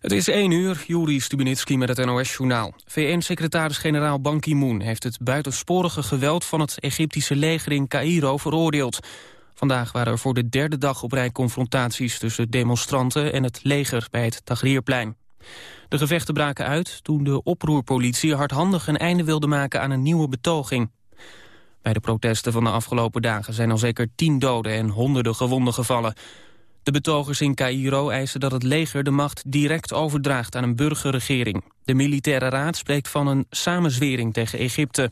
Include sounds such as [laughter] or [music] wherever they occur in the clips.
Het is 1 uur, Juri Stubenitski met het NOS-journaal. VN-secretaris-generaal Ban Ki-moon heeft het buitensporige geweld... van het Egyptische leger in Cairo veroordeeld. Vandaag waren er voor de derde dag op rij confrontaties... tussen demonstranten en het leger bij het Tahrirplein. De gevechten braken uit toen de oproerpolitie hardhandig een einde wilde maken... aan een nieuwe betoging. Bij de protesten van de afgelopen dagen zijn al zeker tien doden... en honderden gewonden gevallen... De betogers in Cairo eisen dat het leger de macht direct overdraagt aan een burgerregering. De militaire raad spreekt van een samenzwering tegen Egypte.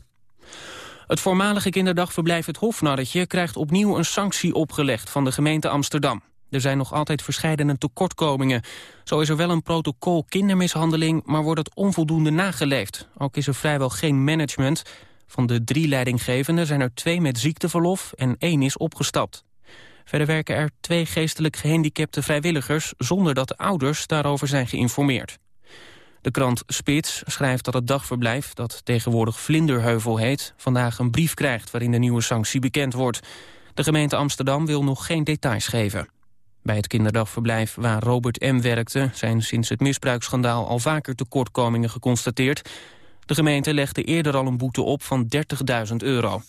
Het voormalige kinderdagverblijf Het Hofnarretje krijgt opnieuw een sanctie opgelegd van de gemeente Amsterdam. Er zijn nog altijd verscheidene tekortkomingen. Zo is er wel een protocol kindermishandeling, maar wordt het onvoldoende nageleefd. Ook is er vrijwel geen management. Van de drie leidinggevenden zijn er twee met ziekteverlof en één is opgestapt. Verder werken er twee geestelijk gehandicapte vrijwilligers... zonder dat de ouders daarover zijn geïnformeerd. De krant Spits schrijft dat het dagverblijf, dat tegenwoordig Vlinderheuvel heet... vandaag een brief krijgt waarin de nieuwe sanctie bekend wordt. De gemeente Amsterdam wil nog geen details geven. Bij het kinderdagverblijf waar Robert M. werkte... zijn sinds het misbruiksschandaal al vaker tekortkomingen geconstateerd. De gemeente legde eerder al een boete op van 30.000 euro.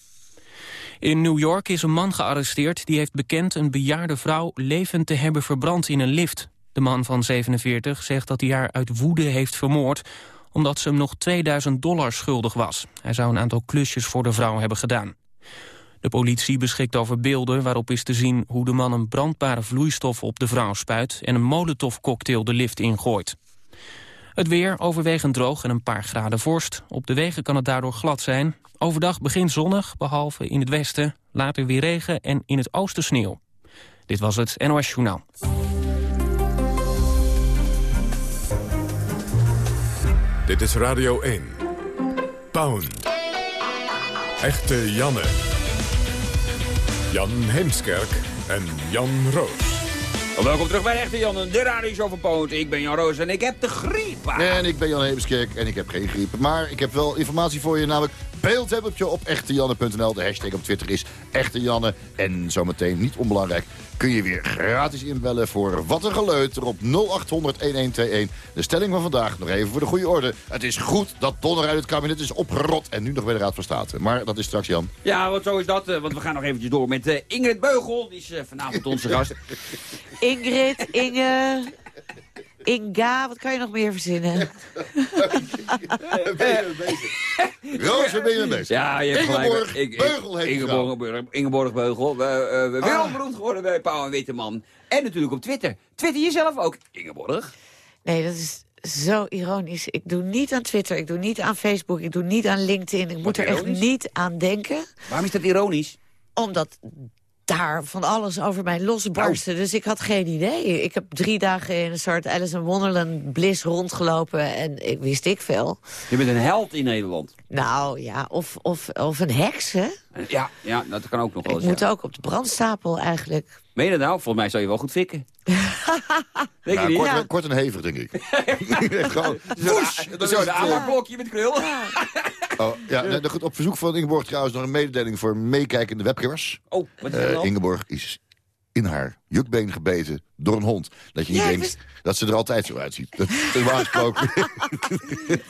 In New York is een man gearresteerd die heeft bekend een bejaarde vrouw levend te hebben verbrand in een lift. De man van 47 zegt dat hij haar uit woede heeft vermoord omdat ze hem nog 2000 dollar schuldig was. Hij zou een aantal klusjes voor de vrouw hebben gedaan. De politie beschikt over beelden waarop is te zien hoe de man een brandbare vloeistof op de vrouw spuit en een molotovcocktail de lift ingooit. Het weer overwegend droog en een paar graden vorst. Op de wegen kan het daardoor glad zijn. Overdag begint zonnig, behalve in het westen. Later weer regen en in het oosten sneeuw. Dit was het NOS Journaal. Dit is Radio 1. Pound. Echte Janne. Jan Heemskerk en Jan Roos. Welkom terug bij Echte Jan, de radio show van Poot. Ik ben Jan Roos en ik heb de griep. En ik ben Jan Heemskerk en ik heb geen griep. Maar ik heb wel informatie voor je, namelijk beeldhebbertje op echtejanne.nl. De hashtag op Twitter is echtejanne. En zometeen, niet onbelangrijk, kun je weer gratis inbellen voor Wat een Geleuter op 0800-1121. De stelling van vandaag, nog even voor de goede orde. Het is goed dat Donner uit het kabinet is opgerot en nu nog bij de Raad van State. Maar dat is straks, Jan. Ja, want zo is dat. Eh, want we gaan nog eventjes door met uh, Ingrid Beugel. Die is uh, vanavond onze gast. [laughs] Ingrid, Inge... Inga, wat kan je nog meer verzinnen? Roos, waar ben je mee bezig? Ja, je hebt Ingeborg gelijk. Ik- Beugel heet Ingeborg, Beugel, Ingeborg Beugel. We, uh, we Ah. wereldberoemd geworden bij Pauw en Witteman. En natuurlijk op Twitter. Twitter jezelf ook, Ingeborg. Nee, dat is zo ironisch. Ik doe niet aan Twitter, ik doe niet aan Facebook, ik doe niet aan LinkedIn. Ik moet er echt niet aan denken. Waarom is dat ironisch? Omdat daar van alles over mij losbarstte. Dus ik had geen idee. Ik heb drie dagen in een soort Alice in Wonderland bliss rondgelopen. En ik wist ik veel. Je bent een held in Nederland. Nou ja, of, of, of een heks, hè? Ja, ja dat kan ook nog wel Ik eens. moet ja. ook op de brandstapel eigenlijk. Meen je dat nou? Volgens mij zou je wel goed fikken. [laughs] Denk Ja, je niet? kort, Ja. kort en hevig, denk ik. [laughs] [laughs] Gewoon, en dan zo aanmaakblokje met krul. Oh, ja, nee, goed, op verzoek van Ingeborg trouwens nog een mededeling voor meekijkende webcammers. Oh, wat is dat dan? Ingeborg is in haar jukbeen gebeten door een hond. Dat je niet Ja, denkt dat ze er altijd zo uitziet. Dat [laughs] is normaal gesproken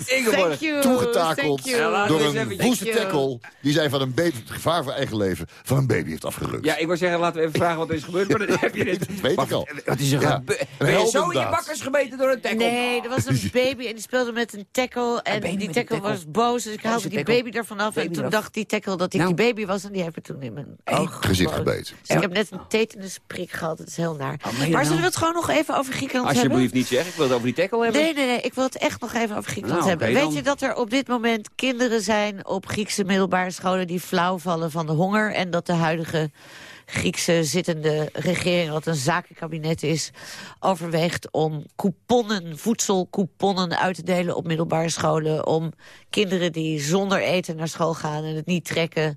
Ingeborg. Thank you, toegetakeld door een woeste tackle... die zij van een baby, het gevaar voor eigen leven, van een baby heeft afgerukt. Ja, ik wou zeggen, laten we even vragen wat er is gebeurd. Maar dan heb je dit. Dat weet ik al. Wat is er Ja, Ben je zo in je bakkers gebeten door een tackle? Nee, er was een [laughs] baby en die speelde met een tackle. En die tackle tackle. was boos, dus ik Boze haalde die tackle. baby ervan af. Baby en toen eraf. dacht die tackle dat ik Nou. die baby was. En die heb ik toen in mijn oog Gezicht gebeten. Dus ik heb net een tetanusprik gehad. Dat is heel naar. Maar nou? zullen we het gewoon nog even over Griekenland Alsjeblieft hebben? niet zeg, ik wil het over die tackle hebben. Nee, nee, nee. Ik wil het echt nog even over Griekenland Nou, hebben. Weet dan. je dat er op dit moment kinderen zijn op Griekse middelbare scholen... die flauw vallen van de honger en dat de huidige Griekse zittende regering, wat een zakenkabinet is, overweegt om couponnen, voedselcouponnen uit te delen op middelbare scholen. Om kinderen die zonder eten naar school gaan en het niet trekken,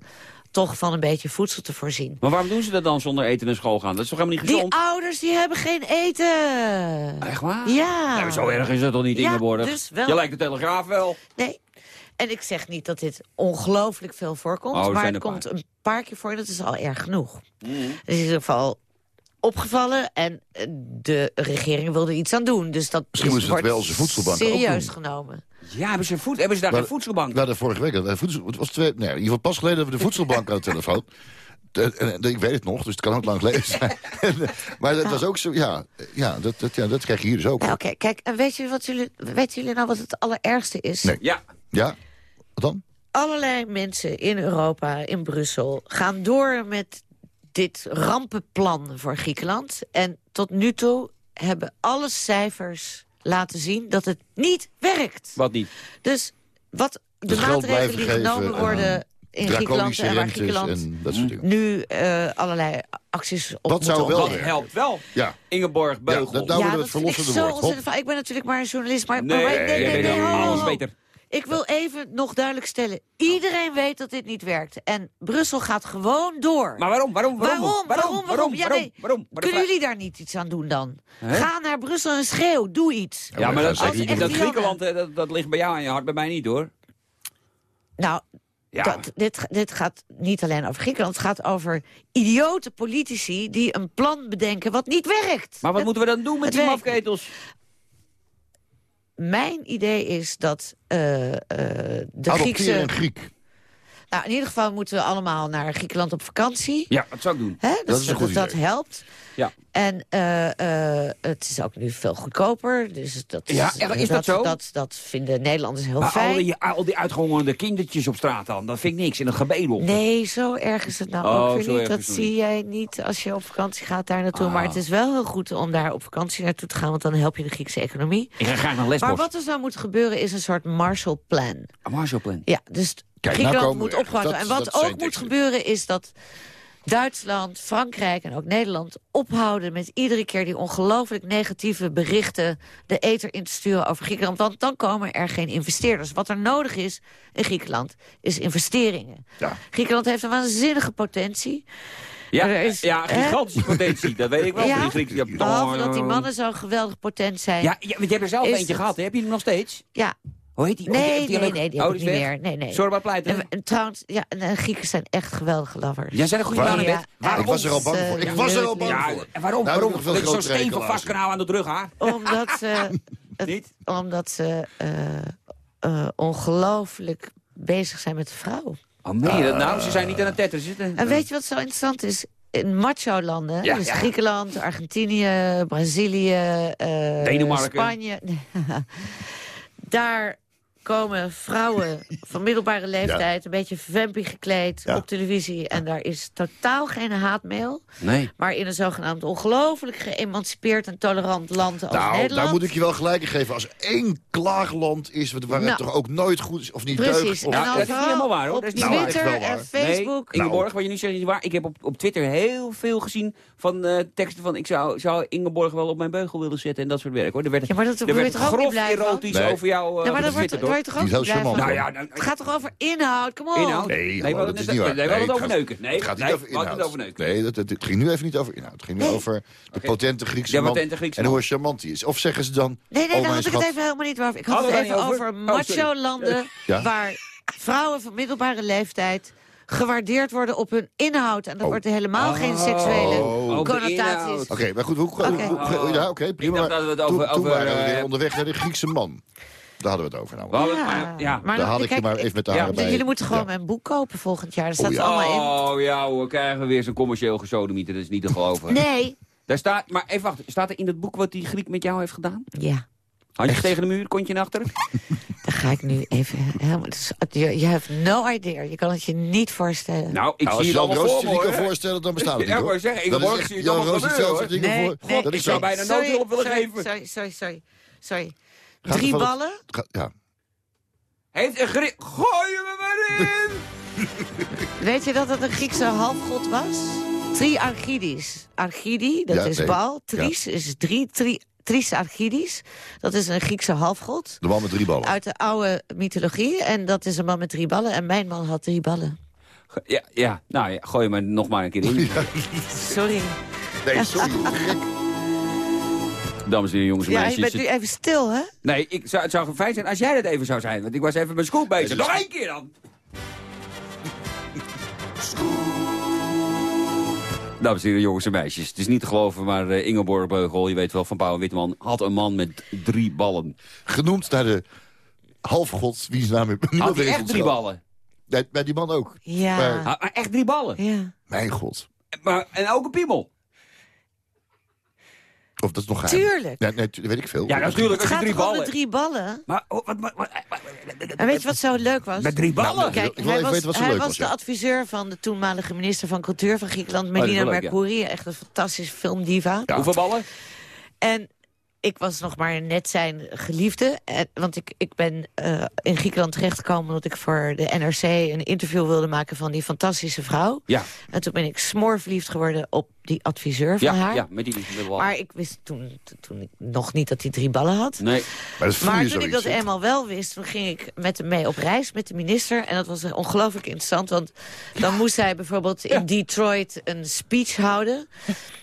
toch van een beetje voedsel te voorzien. Maar waarom doen ze dat dan zonder eten naar school gaan? Dat is toch helemaal niet Die gezond? ouders die hebben geen eten. Echt waar? Ja. Zo erg is dat toch niet, Ja, Ingeborg? dus wel. Je lijkt de Telegraaf wel. Nee. En ik zeg niet dat dit ongelooflijk veel voorkomt. Oh, er maar zijn het komt een paar keer voor en dat is al erg genoeg. Mhm. Dus in ieder geval opgevallen en de regering wilde iets aan doen. Dus dat Misschien is, het wel een voedselbank ook serieus doen. genomen. Ja, hebben ze, voed, hebben ze daar Maar- geen voedselbank? Hadden vorige week, voedsel, het was twee, nee, in ieder geval pas geleden hebben we de voedselbank aan de telefoon. [laughs] En, en- en ik weet het nog, dus het kan ook lang geleden zijn. [laughs] Maar dat was ook zo, ja, ja, dat, dat, ja, dat krijg je hier dus ook. Oké, kijk, en weet je wat jullie, weten jullie nou wat het allerergste is? Nee. Ja, Ja? Wat dan? Allerlei mensen in Europa, in Brussel, gaan door met dit rampenplan voor Griekenland. En tot nu toe hebben alle cijfers laten zien dat het niet werkt. wat niet. Dus wat de maatregelen die genomen en, worden in Griekenland en waar Griekenland en dat soort dingen. nu eh, allerlei acties op Dat zou moeten wel Dat helpt wel. Ja, Ingeborg ja Beugel. dat, nou ja, worden we dat het verlossende woord. Van. Ik ben natuurlijk maar een journalist, maar... nee, maar, jij weet ho, ho, alles beter. Ik wil even nog duidelijk stellen. Iedereen weet dat dit niet werkt. En Brussel gaat gewoon door. Maar waarom? Waarom? Waarom? Waarom? Waarom? Waarom? Ja, nee. waarom? Kunnen jullie daar niet iets aan doen dan? Ga naar Brussel en schreeuw. Doe iets. Ja, Ja, maar dat dat, dat. Griekenland, dat, dat ligt bij jou aan je hart, bij mij niet hoor. Nou, Ja, dat, dit, dit gaat niet alleen over Griekenland. Het gaat over idiote politici die een plan bedenken wat niet werkt. maar wat Het- moeten we dan doen met die werkt. mafketels? Mijn idee is dat eh, eh, de Griekse... een Griek. Nou, in ieder geval moeten we allemaal naar Griekenland op vakantie. Ja, dat zou ik doen. Hè? Dat is een goed dat idee. helpt. Ja. En eh, eh, het is ook nu veel goedkoper. Dus dat, Ja, is dat zo? Dat, dat vinden Nederlanders heel Maar al fijn. die, al die uitgehongerde kindertjes op straat dan, dat vind ik niks. En een gebedel. Nee, zo erg is het nou Oh, ook weer zo niet. Dat is zie jij niet als je op vakantie gaat daar naartoe. Ah. Maar het is wel heel goed om daar op vakantie naartoe te gaan... want dan help je de Griekse economie. Ik ga graag naar Maar Lesbos. wat er zou moeten gebeuren is een soort Marshallplan. Een Marshallplan. Ja, dus nou Griekenland komen we moet. Dat- En wat dat ook moet teksten. gebeuren is dat Duitsland, Frankrijk en ook Nederland ophouden met iedere keer die ongelooflijk negatieve berichten de ether in te sturen over Griekenland. Want dan komen er geen investeerders. Wat er nodig is in Griekenland is investeringen. Ja. Griekenland heeft een waanzinnige potentie. Ja, is- ja, hè? gigantische potentie. Dat weet ik wel. Ja, van die Grieken. Ja, Behalve dat die mannen zo geweldig potent zijn. Ja, ja, want je hebt er zelf Is eentje het- gehad. hè? Heb je hem nog steeds? Ja. Hoe heet die? Oh, die- Nee, die nee, nee, die oh, heb ik is niet meer. Nee, nee. Sorry, maar pleiten. En, en trouwens, ja, en Grieken zijn echt geweldige lovers. Ja, zijn er goede mannen Ja? Waarom? Ik was er al bang Eh, voor. Ik was er al bang Ja, voor. en waarom? Nou, waarom? zo'n steen van vastkanaal aan de rug, haar. Omdat ze, het- [laughs] Niet? omdat ze eh, eh, ongelooflijk bezig zijn met de vrouw. Oh, je dat nou? Ze zijn niet aan het tetteren. En weet je wat zo interessant is? In macho-landen, Ja, dus ja. Griekenland, Argentinië, Brazilië, eh, Denemarken. Spanje... [laughs] daar komen vrouwen [laughs] van middelbare leeftijd... een beetje vampy gekleed Ja. op televisie... en daar is totaal geen haatmail. Nee. Maar in een zogenaamd ongelooflijk geëmancipeerd en tolerant land als Nou, Nederland... daar moet ik je wel gelijk in geven. Als er één klaagland is waar het Nou. toch ook nooit goed is of niet Precies. Of, Ja, dan dat is niet helemaal waar, hoor. Op Dat is niet waar. Twitter Nou, wel en waar. Facebook. Nee, Ingeborg, wat je nu zegt is niet waar. Ik heb op, op Twitter heel veel gezien van eh, teksten van... ik zou, zou Ingeborg wel op mijn beugel willen zetten en dat soort werk. hoor. Er werd, Ja, maar dat er werd grof erotisch Nee. over jou uh, Ja, maar daar word, Word je toch ook Die is niet heel blij van? charmant, Nou ja, nou, Het gaat toch over inhoud? Kom op. Inhoud? Nee, Nee, dat is niet waar. nee, we hadden het over neuken. Nee, het gaat niet nee, over inhoud. Nee, het ging nu even niet over inhoud. Het ging nu Nee. over de potente Griekse Ja, man potente Griekse en man. hoe charmant die is. Of zeggen ze dan... Nee, nee, oh, daar had ik het even helemaal niet over. Ik had het even over? Oh, macho-landen... [laughs] Waar vrouwen van middelbare leeftijd gewaardeerd worden op hun inhoud. En dat Oh. wordt helemaal geen seksuele Oh. Connotaties. Oké, maar goed. Hoe, hoe- ja, oké, prima. dacht dat we het toen, over- toen over, waren we weer eh, onderweg naar de Griekse man. Daar hadden we het over. Nou. Ja, maar- ja. maar Daar had ik je maar even met de ja, haren bij. Jullie moeten gewoon Ja. mijn boek kopen volgend jaar. Daar staat Oh, het ja. allemaal in. Oh ja, we krijgen weer zo'n commercieel gesodemieter. Dat is niet te geloven. Nee. Daar staat, maar even wachten. Staat er in dat boek wat die Griek met jou heeft gedaan? Ja. Handjes tegen de muur, kontje naar achter? [laughs] Dan ga ik nu even helemaal... Je je hebt no idea. Je kan het je niet voorstellen. Nou, ik Nou, als zie het Jan Roos niet kan voorstellen, dan bestaat het Ja, niet, ik hoor. zeggen, ik Dat is hoor, ik zie het Jan allemaal Roos ziet gebeuren, [laughs] zelf hoor. dingen Nee, voor. nee, Dat ik zou zo. bijna noodhulp willen geven. Sorry, sorry, sorry. sorry. Gaat Drie het- ballen. Ga- Ja. Heeft een Griek... Gooi me maar in! [laughs] Weet je dat het een Griekse halfgod was? Triarchidis. Archidi, dat Ja, is nee. bal. Tris is drie. Tri, Tris Archidis. Dat is een Griekse halfgod. De man met drie ballen. Uit de oude mythologie. En dat is een man met drie ballen. En mijn man had drie ballen. Ja, ja, nou ja, gooi me nog maar een keer in. [laughs] Sorry. Nee, sorry. [laughs] Dames en heren, jongens en Ja, je meisjes. bent nu even stil, hè? Nee, ik zou, het zou fijn zijn als jij dat even zou zijn. Want ik was even met school bezig. Is- Nog één keer dan! Dames en heren, jongens en meisjes. Het is niet te geloven, maar eh, Ingeborg Beugel, je weet wel van Pauw en Witteman... had een man met drie ballen. Genoemd naar de halfgod, wie zijn naam ik Had [laughs] hij echt drie ballen? Nee, bij die man ook. Ja. Maar- Ah, maar echt drie ballen? ja. Mijn god. Maar, en ook een piemel? Of dat is nog geheim. Tuurlijk. Nee, nee, tu- weet ik veel. Ja, natuurlijk. Het Als je gaat drie ballen... drie ballen? Maar, oh, wat, wat, wat- En weet je wat zo leuk was? met drie ballen? Nou, Kijk, Ik wil hij even was, weten wat zo hij leuk was was, de adviseur van de toenmalige minister van Cultuur van Griekenland, Melina ja. Mercouri. Echt een fantastische filmdiva. Ja. Hoeveel ballen? En ik was nog maar net zijn geliefde. En, want ik, ik ben eh, in Griekenland terechtgekomen... omdat ik voor de NRC een interview wilde maken van die fantastische vrouw. Ja, En toen ben ik smoorverliefd geworden op die adviseur van ja, haar. ja met die ballen. Maar ik wist toen, toen ik nog niet dat hij drie ballen had. Nee, Maar dat Maar toen ik dat eenmaal wel wist, toen ging ik met hem mee op reis met de minister. En dat was eh, ongelooflijk interessant, want dan moest hij bijvoorbeeld in Detroit een speech houden.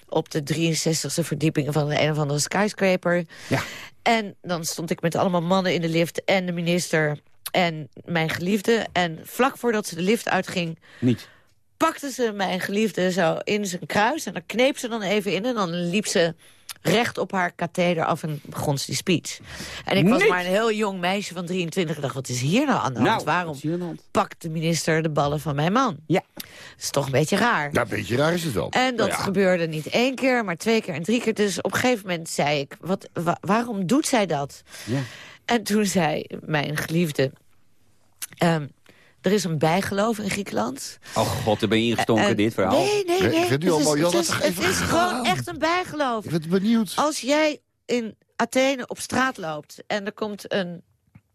Op de 63e verdieping van een of andere skyscraper. Ja. En dan stond ik met allemaal mannen in de lift en de minister en mijn geliefde. En vlak voordat ze de lift uitging, niet. pakte ze mijn geliefde zo in zijn kruis. En dan kneep ze dan even in en dan liep ze recht op haar katheder af en begon ze die speech. En ik was Niet? maar een heel jong meisje van 23 en dacht, wat is hier nou aan de hand? Nou, Waarom de hand? pakt de minister de ballen van mijn man? Ja. Dat is toch een beetje raar. Ja, een beetje raar is het wel. En dat Ja. gebeurde niet één keer, maar twee keer en drie keer. Dus op een gegeven moment zei ik, wat, wa- waarom doet zij dat? Ja. En toen zei mijn geliefde... ehm, er is een bijgeloof in Griekenland. Oh god, daar ben je ingestonken, En- dit verhaal. Nee, nee, Nee, nee. ik vind nu Het al is- mooi, Het is, het gewoon echt een bijgeloof. Ik ben benieuwd. Als jij in Athene op straat loopt en er komt een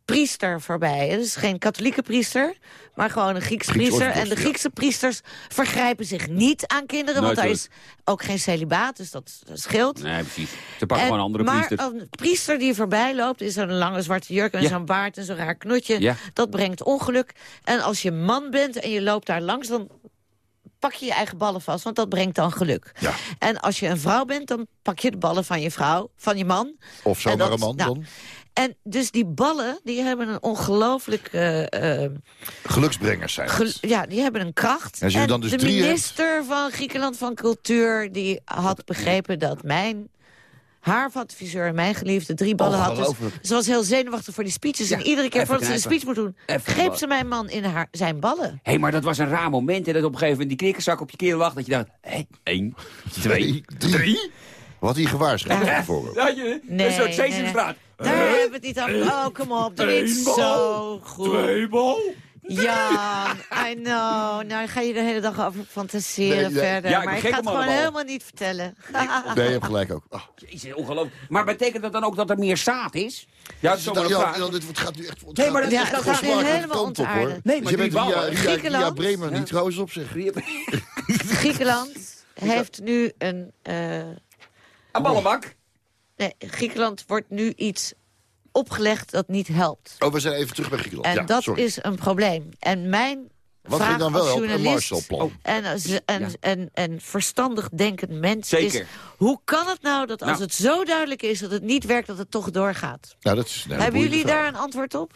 priester voorbij. Het is geen katholieke priester, maar gewoon een Griekse Grieks priester. En de ja. Griekse priesters vergrijpen zich niet aan kinderen, want daar is ook geen celibaat, dus dat, dat scheelt. Nee, precies. Ze pakken En- gewoon andere maar priesters. een priester die voorbij loopt... is een lange zwarte jurk en Ja. zo'n baard en zo'n raar knotje. Ja. Dat brengt ongeluk. En als je man bent en je loopt daar langs... dan pak je je eigen ballen vast, want dat brengt dan geluk. Ja. En als je een vrouw bent, dan pak je de ballen van je vrouw, van je man. Of zomaar een man nou, dan. En dus die ballen, die hebben een ongelooflijk... eh, eh, Geluksbrengers zijn gel- ja, die hebben een kracht. En als je dan dus de drie hebt- minister van Griekenland van Cultuur... die had begrepen dat mijn haarvatviseur, mijn geliefde, drie ballen had. Dus ze was heel zenuwachtig voor die speeches. Ja, en iedere keer voordat ze de knijpen. speech moet doen... Even greep ze mijn man in haar, zijn ballen. Hé, hey, maar dat was een raar moment. Hè, dat op een gegeven moment die knikkerzak op je keel lag. Dat je dacht, hé, één, twee, drie. Wat hij gewaarschuwd Ja. bijvoorbeeld. Ja, je, Nee, een soort nee, nee. Sesamstraat. Daar hebben we het niet aan. Oh, kom op. Doe niet Eén bal, zo goed. Twee bal. Ja, I know. Nou ga je de hele dag over fantaseren Nee, nee. verder. Ja, ik maar ik ga het gewoon allemaal. helemaal niet vertellen. Nee, je hebt gelijk ook. Oh, Jezus, ongelooflijk. Maar betekent dat dan ook dat er meer zaad is? Ja, dat is ja, ja, dit wordt- gaat nu echt... het Nee, maar dat- Ja, gaat helemaal kant op, hoor. ontaarden. Nee, Dus maar je drie bent Ria. Ria? Bremer Ja. niet trouwens op zich. Griekenland [laughs] heeft nu een... eh, Een ballenbak. Nee, Griekenland wordt nu iets opgelegd dat niet helpt. Oh, we zijn even terug bij Griekenland. En ja, dat sorry. is een probleem. En mijn Wat vraag dan wel als helpen? Een journalist... Marshallplan. En, als, en, Ja. en, en verstandig denkend mens Zeker. is... hoe kan het nou dat als Nou. het zo duidelijk is dat het niet werkt... dat het toch doorgaat? Nou, dat is, nou, Hebben jullie daar een antwoord op?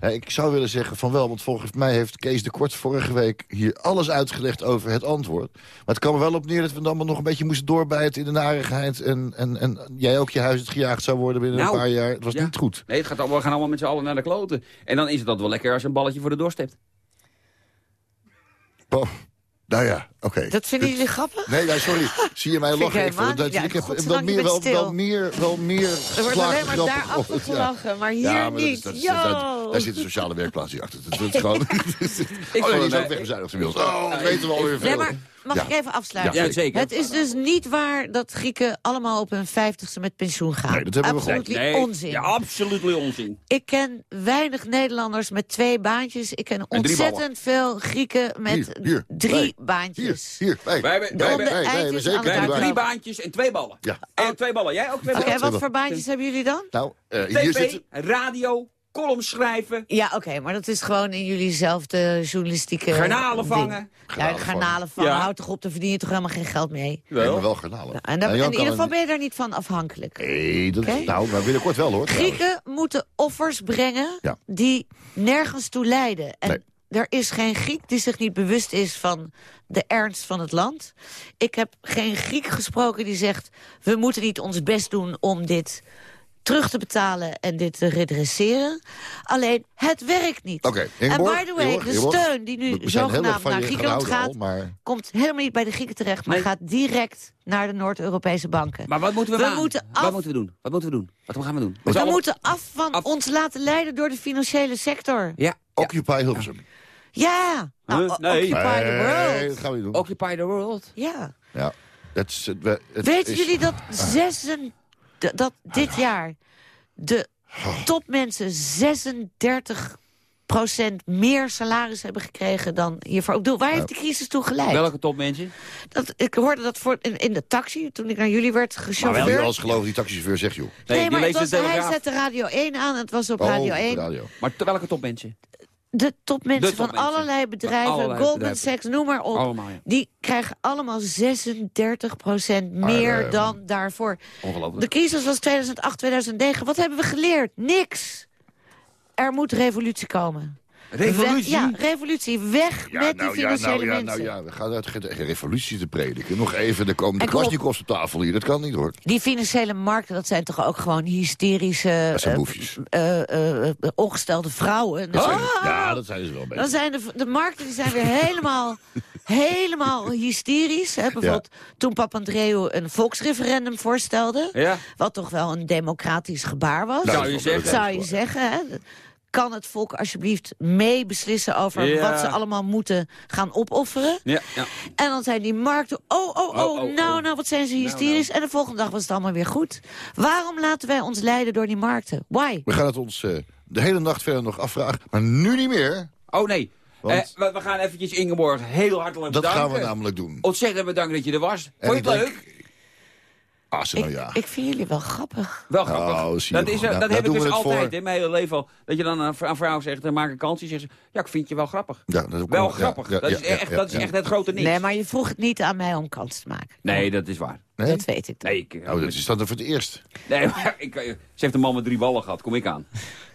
Ik zou willen zeggen van wel, want volgens mij heeft Kees de Kort vorige week hier alles uitgelegd over het antwoord. Maar het kwam er wel op neer dat we dan allemaal nog een beetje moesten doorbijten in de narigheid. En, en, en jij ook je huis het gejaagd zou worden binnen Nou, een paar jaar. Het was ja. niet goed. Nee, het gaat allemaal, we gaan allemaal met z'n allen naar de kloten. En dan is het dat wel lekker als je een balletje voor de dorst hebt. Nou ja, oké. Dat vinden jullie grappig? Nee, nee, sorry. [laughs] Zie je mij ik lachen? even, dat. Ja, ik heb wel meer, wel, meer, wel meer Er wordt alleen maar grappen daarachter gehoord, ja. gelachen, maar hier Ja, maar niet. dat is- Yo! dat- Daar zit een sociale werkplaats hier achter. Dat, is gewoon... [laughs] [laughs] oh, nee, die is ook wegbezuinigd inmiddels. Oh, dat weten we alweer Nee, veel. maar mag Ja. ik even afsluiten? Ja, zeker. Het is dus niet waar dat Grieken allemaal op hun vijftigste met pensioen gaan. Nee, dat hebben we Absoluut Nee, onzin. Ja, absoluut onzin. Ik ken weinig Nederlanders met twee baantjes. Ik ken ontzettend veel Grieken met Hier, hier, drie wij. Hier, baantjes. hier, wij. Wij hebben, wij hebben, wij- wij eitjes zeker hebben drie baantjes en twee ballen. Ja. En twee ballen. Jij ook twee Oké, ballen? wat voor baantjes hebben jullie dan? Nou, eh, hier TV, zit... radio, columns schrijven, Ja, oké, maar dat is gewoon in jullie zelfde journalistieke... garnalen ding. vangen. Ja, Garnalen garnalen vangen. Ja. Houd toch op, daar verdien je toch helemaal geen geld mee. We hebben wel garnalen. En, daar- En in ieder geval een- ben je daar niet van afhankelijk. Nee, dat, nou, maar binnenkort wel hoor. trouwens. Grieken moeten offers brengen Ja. die nergens toe leiden. En Nee. er is geen Griek die zich niet bewust is van de ernst van het land. Ik heb geen Griek gesproken die zegt... we moeten niet ons best doen om dit terug te betalen en dit te redresseren. Alleen, het werkt niet. Oké, en by the way, Ingeborg, de steun die nu zogenaamd naar Griekenland gaat... al, maar- komt helemaal niet bij de Grieken terecht... maar Nee. gaat direct naar de Noord-Europese banken. Maar wat moeten we, We Wat moeten we doen? Wat moeten we doen? Wat gaan we doen? We moeten af van af- ons laten leiden door de financiële sector. Ja. ja. Occupy Hilversum. Ja, nou, Huh? Nee. Occupy the Nee, world. dat gaan we niet doen. Occupy the world. Ja. Ja. Dat is, het- we- het Weten jullie dat, zessen, d- dat dit jaar de topmensen 36% meer salaris hebben gekregen dan hiervoor? Ik bedoel, waar heeft de crisis toe geleid? Welke topmensen? Dat, ik hoorde dat voor, in, in de taxi, toen ik naar jullie werd Maar wel als geloof die taxichauffeur zegt, joh. Nee, Nee, maar het was, de hij zette Radio 1 aan, het was op Oh, Radio op de 1. radio. Maar welke topmensen? De topmensen De van allerlei bedrijven, allerlei Goldman bedrijven. Sachs, noem maar op. Allemaal, ja. Die krijgen allemaal 36% meer dan daarvoor. Ongelooflijk. De crisis was 2008, 2009. Wat hebben we geleerd? Niks. Er moet revolutie komen. Revolutie? Ja, revolutie. Weg Ja, met nou, die ja, financiële nou, ja, mensen. nou ja, we gaan uit geen geen revolutie te prediken. Nog even, er komen de kom op. tafel hier. Dat kan niet, hoor. Die financiële markten, dat zijn toch ook gewoon hysterische... Dat zijn eh, boefjes. eh, eh, eh, ongestelde vrouwen. Dat zijn- Ah! ja, dat zijn ze wel een Dan zijn de, de markten die zijn weer helemaal, [laughs] helemaal hysterisch. Hè? Bijvoorbeeld toen Papandreou een volksreferendum voorstelde... Ja. wat toch wel een democratisch gebaar was. Zou je zeggen. Zou je zeggen, hè? Kan het volk alsjeblieft mee beslissen over Ja. wat ze allemaal moeten gaan opofferen? Ja, ja. En dan zijn die markten, oh, oh, oh, Oh, oh, nou, oh. nou, wat zijn ze hysterisch. En de volgende dag was het allemaal weer goed. Waarom laten wij ons leiden door die markten? Why? We gaan het ons eh, de hele nacht verder nog afvragen. Maar nu niet meer. Oh nee. Want- Eh, we, gaan eventjes Ingeborg heel hartelijk Dat bedanken. gaan we namelijk doen. Ontzettend bedankt dat je er was. Vond je het leuk? Nou Ik, ja. ik vind jullie wel grappig. Wel grappig. Oh, dat is, eh, Nou, dat daar heb ik dus altijd voor. in mijn hele leven al. Dat je dan aan een vrouw zegt, dan maak een kansje. Zegt ze, ja, ik vind je wel grappig. Ja, dat is ook wel grappig. ja, dat is, ja, echt, ja, dat is ja. echt het grote niks. Nee, maar je vroeg het niet aan mij om kans te maken. Nee, dat is waar. Nee? Dat weet ik. dan. Nee, ik, Oh, dat is dan voor het eerst. nee [laughs] maar ik, ze heeft een man met drie ballen gehad. Kom ik aan.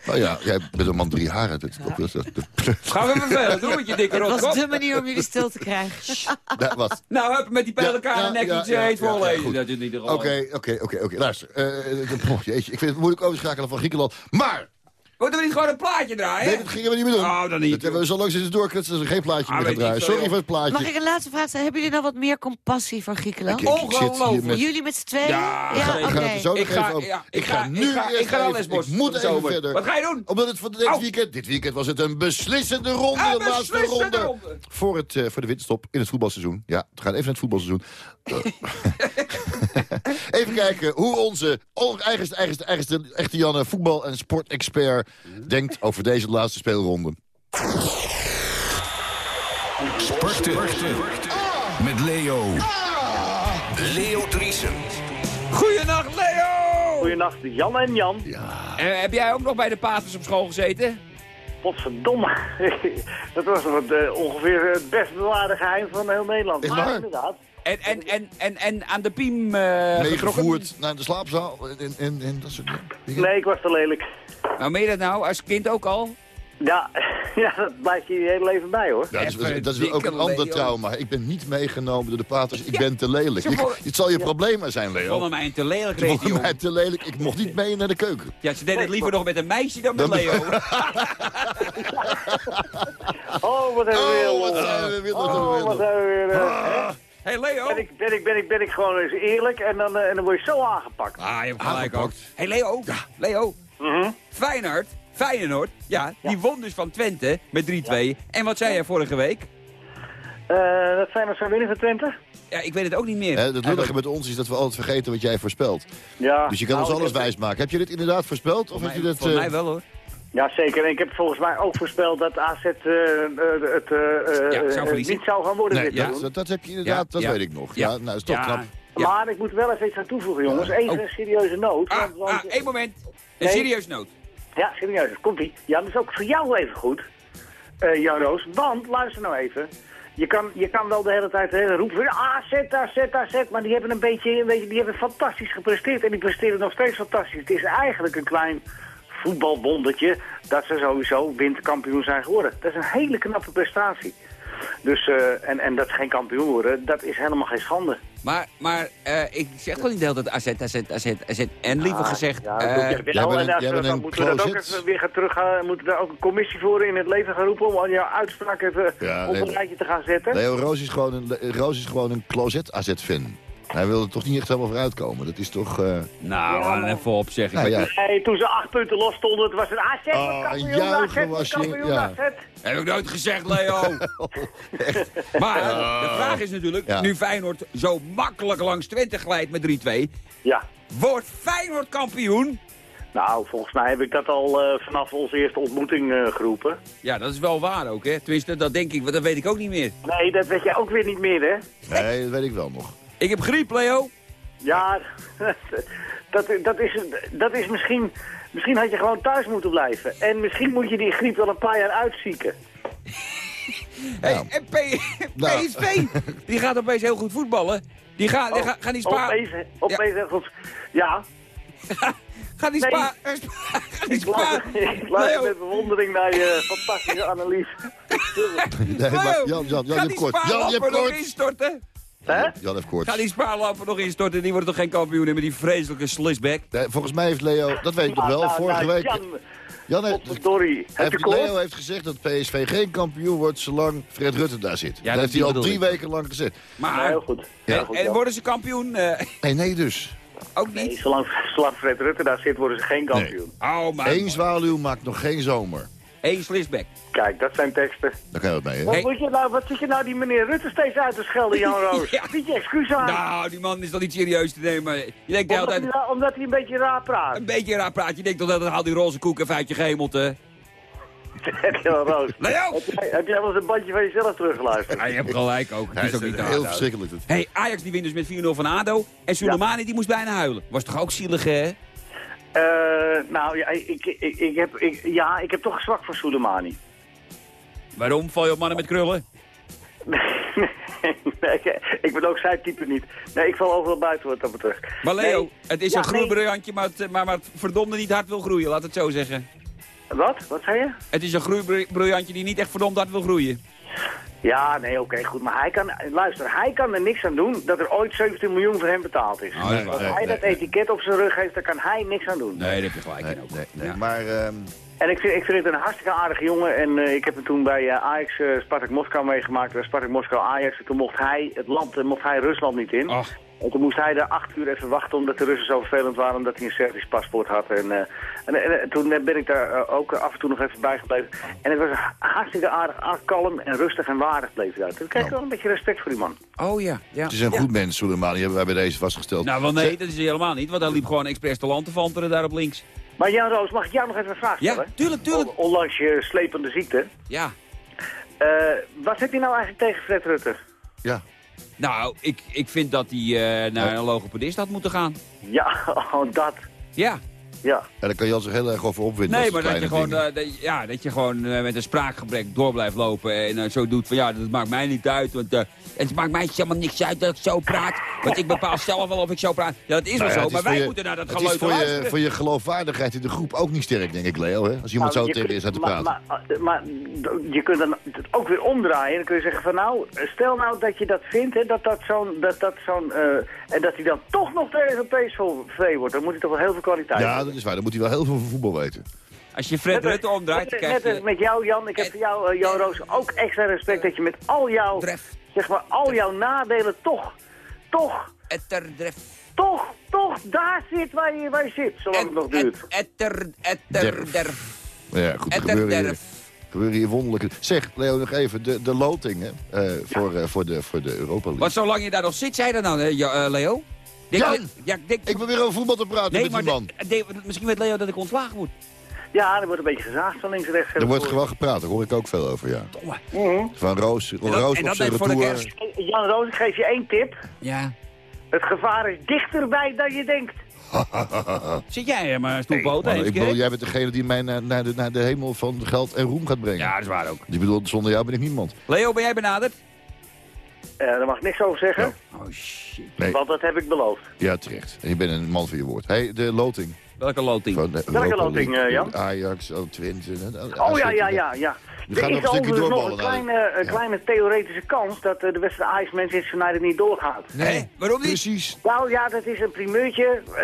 Oh ja, jij bent een man drie haren. Dat, dat, dat, dat, Gaan we vervelen. Doe met je dikke [laughs] Het was rotkop. de manier om jullie stil te krijgen. dat wat. Nou, hup, met die pijlenkaar Ja, en nek ja, iets ja, heet ja, ja, voorlezen. goed. dat is niet de Oké, oké, oké, oké. Luister. eh, [laughs] oh, jeetje, ik vind het moeilijk overschakelen van Griekenland. Maar, Moeten we niet gewoon een plaatje draaien? nee, dat gingen we niet meer doen. Oh, dan niet, Dat hebben we zo lang zitten doorkletsen dat er geen plaatje Ah, meer gaan draaien. Sorry voor het plaatje. Mag ik een laatste vraag stellen? Hebben jullie nou wat meer compassie voor Griekenland? Ongelooflijk. met- Jullie met z'n tweeën? Ja, ja ik ga het er zo nog Ik ga, ja, ik ga nu ik ga, eerst ik ga naar even- Ik moet voor even zomer. verder. Wat ga je doen? Omdat het van dit weekend... Dit weekend was het een beslissende ronde. Een de laatste beslissende ronde. ronde. Voor, het, eh, voor de winterstop in het voetbalseizoen. Ja, we gaan even naar het voetbalseizoen. even kijken hoe onze oh, eigenste, eigenste, eigenste, echte Janne, voetbal- en sportexpert... denkt over deze laatste speelronde. Sporten. Met Leo. Leo Driesen. Goeienacht, Leo! Goedenacht, Jan en Jan. Eh, heb jij ook nog bij de paters op school gezeten? Potverdomme. [laughs] dat was nog het, eh, ongeveer het best bewaarde geheim van heel Nederland. Maar waar? inderdaad. En, en, en, en, en aan de piem getrokken? Meegevoerd naar de slaapzaal en, en, en dat soort dingen. Nee, ik was te lelijk. Nou, meen je dat nou? Als kind ook al? Ja, [laughs] ja, dat blijft je je hele leven bij hoor. Ja, dat, is, dat is ook een ander Leo. trauma. Ik ben niet meegenomen door de paters. Ik Ja, ben te lelijk. ze Ik- het zal je probleem maar zijn, Leo. Vonden mij een te lelijk Ze mij te lelijk. Ik mocht niet mee naar de keuken. Ja, ze deden het liever nog met een meisje dan met Dan- Leo. [laughs] Oh, wat hebben we weer Oh, wat zijn we weer Oh, wat hebben we weer... hey, Leo! Ben ik, ben, ik, ben, ik, ben ik gewoon eens eerlijk en dan, eh, en dan word je zo aangepakt. Ah, je hebt gelijk ook. Aangepakt. hey, Leo! Leo! Mhm. Feyenoord, Feyenoord, ja, die won dus van Twente met 3-2. En wat zei jij vorige week? Eh, dat zijn er zo winnen van Twente? Ja, ik weet het ook niet meer. Hè, het lullige met ons is dat we altijd vergeten wat jij voorspelt. Ja. Dus je kan nou, ons alles ik heb- wijsmaken. Heb je dit inderdaad voorspeld? Of heb je dat... Volgens eh, mij wel hoor. Ja, zeker. En ik heb volgens mij ook voorspeld dat AZ eh, eh, het eh, Ja, zou verliezen. niet zou gaan worden Nee, dit ja. seizoen. dat, dat heb je inderdaad, Ja, dat ja. weet ik nog. Ja, Ja. nou, is toch Ja. knap. Ja. Maar ik moet wel even iets aan toevoegen, jongens. Even Oh. een serieuze noot. Ah, want- ah, één moment. Een Nee. serieus noot. Ja, serieus. Komt-ie. Ja, dat is ook voor jou even goed, eh Jan Roos. Want, luister nou even. Je kan, je kan wel de hele tijd eh, roepen, AZ, AZ, AZ. Maar die hebben een beetje, een beetje, die hebben fantastisch gepresteerd. En die presteren nog steeds fantastisch. Het is eigenlijk een klein voetbalwondertje dat ze sowieso winterkampioen zijn geworden. Dat is een hele knappe prestatie. Dus, eh, en, en dat ze geen kampioen worden, dat is helemaal geen schande. Maar, maar eh, ik zeg toch niet de hele tijd AZ, AZ, AZ, AZ. En liever gezegd... Ja, eh, jij wel. bent een- jij bent een moeten we dat ook even weer gaan terug gaan. Moeten we daar ook een commissie voor in het leven gaan roepen om al jouw uitspraak even Ja, op een rijtje te gaan zetten? Leo Roos is gewoon een, Roos is gewoon een closet AZ-fan. Hij wil er toch niet echt helemaal vooruit komen. Dat is toch... eh, nou, Ja, maar- even op zeg. Ik nou ja, Nee, toen ze acht punten los stonden, het was een AZ Oh, kampioen, een juichen was je- ja. Heb ik nooit gezegd, Leo. [laughs] maar de vraag is natuurlijk, Ja. nu Feyenoord zo makkelijk langs Twente glijdt met 3-2... Ja. Wordt Feyenoord kampioen? Nou, volgens mij heb ik dat al eh, vanaf onze eerste ontmoeting eh, geroepen. Ja, dat is wel waar ook, hè. Tenminste, dat denk ik, want dat weet ik ook niet meer. Nee, dat weet jij ook weer niet meer, hè? nee, dat weet ik wel nog. Ik heb griep, Leo. Ja, [laughs] dat, dat, is, dat is misschien... Misschien had je gewoon thuis moeten blijven. En misschien moet je die griep wel een paar jaar uitzieken. [laughs] Hey, Nou. en P- [laughs] Nou. PSV, die gaat opeens heel goed voetballen. Die gaan, die gaan, gaan die spa... Opeens, opeens heel goed. Ja, Gaan die Nee. spa... Die ik spa... luister, ik luister met bewondering naar je fantastische analyse. Nee, maar Jan, Jan, Jan, je hebt kort. Jan, je hebt kort. Hè? Jan heeft kort. Gaan die spaarlampen nog instorten? Die worden toch geen kampioen met die vreselijke slisback? Nee, volgens mij heeft Leo, dat weet ik nog wel, Nou, vorige nou, week... Jan, Jan heeft, koorts? Leo heeft gezegd dat PSV geen kampioen wordt zolang Fred Rutte daar zit. dat dat heeft hij al drie ik. weken lang gezegd. Maar, Nee, heel goed. Heel en, goed, en Jan. worden ze kampioen? Eh, Nee, nee dus. ook Nee, niet? zolang, zolang Fred Rutte daar zit, worden ze geen kampioen. Oh, maar Eén zwaluw maakt nog geen zomer. Één slisback. Kijk, dat zijn teksten. Daar kan je wat mee, hè? Wat, Hey. moet je nou, wat zit je nou die meneer Rutte steeds uit te schelden, Jan [laughs] Roos? Ja. Je excuus aan. Nou, die man is toch niet serieus te nemen. Je denkt omdat, tijd... hij, omdat hij een beetje raar praat. Een beetje raar praat. Je denkt toch dat haal die roze koek even uit je gehemelte. [laughs] Jan Roos. Leo! Heb jij, heb jij wel eens een bandje van jezelf teruggeluisterd? Ja, je hebt gelijk ook. Het is ook niet te heel verschrikkelijk. dit. Hey, Ajax die wint dus met 4-0 van ADO. En Soleimani die moest bijna huilen. Was toch ook zielig, hè? Eh, nou, ja ik, ik, ik, heb, ik, ja, ik heb toch zwak voor Soleimani. Waarom? Val je op mannen met krullen? [laughs] nee, ik, ik ben ook zijn type niet. Nee, ik val overal buiten wat dat betreft. Maar Leo, Nee. het is Ja, een groeibriljantje, maar, het, maar, maar het verdomde niet hard wil groeien. Laat het zo zeggen. Wat? Wat zei je? Het is een groeibriljantje die niet echt verdomd hard wil groeien. Ja, nee, oké, goed. Maar hij kan, luister, hij kan er niks aan doen dat er ooit 17 miljoen voor hem betaald is. Oh, dat. Als Nee, hij nee, dat etiket op zijn rug heeft, dan kan hij niks aan doen. Nee, daar heb je gelijk Nee, in ook. nee, nee. Ja. Maar ehm, En ik vind, ik vind het een hartstikke aardige jongen. En eh, ik heb hem toen bij eh, Ajax eh, Spartak Moskou meegemaakt. Bij Spartak Moskou Ajax. En toen mocht hij het land, mocht hij Rusland niet in. Ach, En toen moest hij er acht uur even wachten omdat de Russen zo vervelend waren omdat hij een Servisch paspoort had. En, eh, en, en, en toen ben ik daar eh, ook af en toe nog even bij gebleven. En het was hartstikke aardig, aardig kalm en rustig en waardig bleef hij uit. Toen kreeg ik wel een beetje respect voor die man. oh ja. ja. het is een goed mens, Soleimani, hebben wij bij deze vastgesteld. Nou, wel nee, dat is hij helemaal niet. Want hij liep gewoon expres te land te vanteren daar op links. Maar Jan Roos, mag ik jou nog even een vraag Ja, stellen? tuurlijk, tuurlijk. On- Ondanks je slepende ziekte. Ja. Eh, wat heb je nou eigenlijk tegen Fred Rutte? Ja. Nou, ik, ik vind dat hij eh, naar een logopedist had moeten gaan. Ja, [laughs] oh, dat. Ja. Ja. Ja, daar kan je al zich heel erg over opwinden. Nee, maar dat je gewoon, eh, dat, ja, dat je gewoon eh, met een spraakgebrek door blijft lopen en eh, zo doet van ja, dat maakt mij niet uit. Want eh, het maakt mij helemaal niks uit dat ik zo praat. Want ik bepaal zelf wel of ik zo praat. Ja, dat is wel Nou ja, zo, maar is wij je- moeten naar dat Het is geleuter voor je, voor je geloofwaardigheid in de groep ook niet sterk, denk ik, Leo. Hè? Als iemand Nou, zo tegen je staat te praten. Maar, maar, maar je kunt dan het ook weer omdraaien. Dan kun je zeggen van nou, stel nou dat je dat vindt, hè, dat dat zo'n... Dat, dat zo'n eh, en dat hij dan toch nog de Europees PSV wordt. Dan moet hij toch wel heel veel kwaliteit ja, hebben. Dat is waar. Dan moet hij wel heel veel van voetbal weten. Als je Fred Rutte omdraait, dan net, krijg net als je... met jou, Jan. Ik heb Het- voor jou, eh, Jan Roos, ook extra respect dat je met al jouw, Dref. zeg maar, al jouw nadelen toch, toch, Etterdref. toch, toch daar zit waar je, waar je zit. Zolang het nog duurt. Etter, etterderf. Ja, goed, er gebeuren hier, Etterderf. gebeuren hier wonderlijke... Zeg, Leo, nog even de, de loting hè, eh, voor, eh, voor, de, voor de Europa League. Want zolang je daar nog zit, zei je dat nou, hè, Jo- eh, Leo? Jan! ja, ik ben weer over voetbal te praten nee, met maar die man. de- de- misschien weet Leo dat ik ontslagen moet. Ja, er wordt een beetje gezaagd van links en rechts. Er wordt gewoon gepraat, daar hoor ik ook veel over, ja. Mhm. Van Roos, dat- Roos en op zijn retour. Jan Roos, ik geef je één tip. Ja. Het gevaar is dichterbij dan je denkt. [laughs] Zit jij er maar stoelpoot heen? ik bedoel, jij bent degene die mij naar, naar, de, naar de hemel van geld en roem gaat brengen. Ja, dat is waar ook. Dus ik bedoel, zonder jou ben ik niemand. Leo, ben jij benaderd? Eh, daar mag ik niks over zeggen, Oh, shit. Nee, want dat heb ik beloofd. ja, terecht. En je bent een man van je woord. hey, de loting. Welke loting? Van de Welke Europa loting, eh, Jan? Ajax, oh, Twente. Oh ja, ja, ja, ja. We Er is een stukje overigens nog doorballen een kleine, een Ja. kleine theoretische kans dat eh, de wedstrijd Ajax Manchester United niet doorgaat. Nee, waarom niet? Precies. Nou ja, dat is een primeurtje, eh,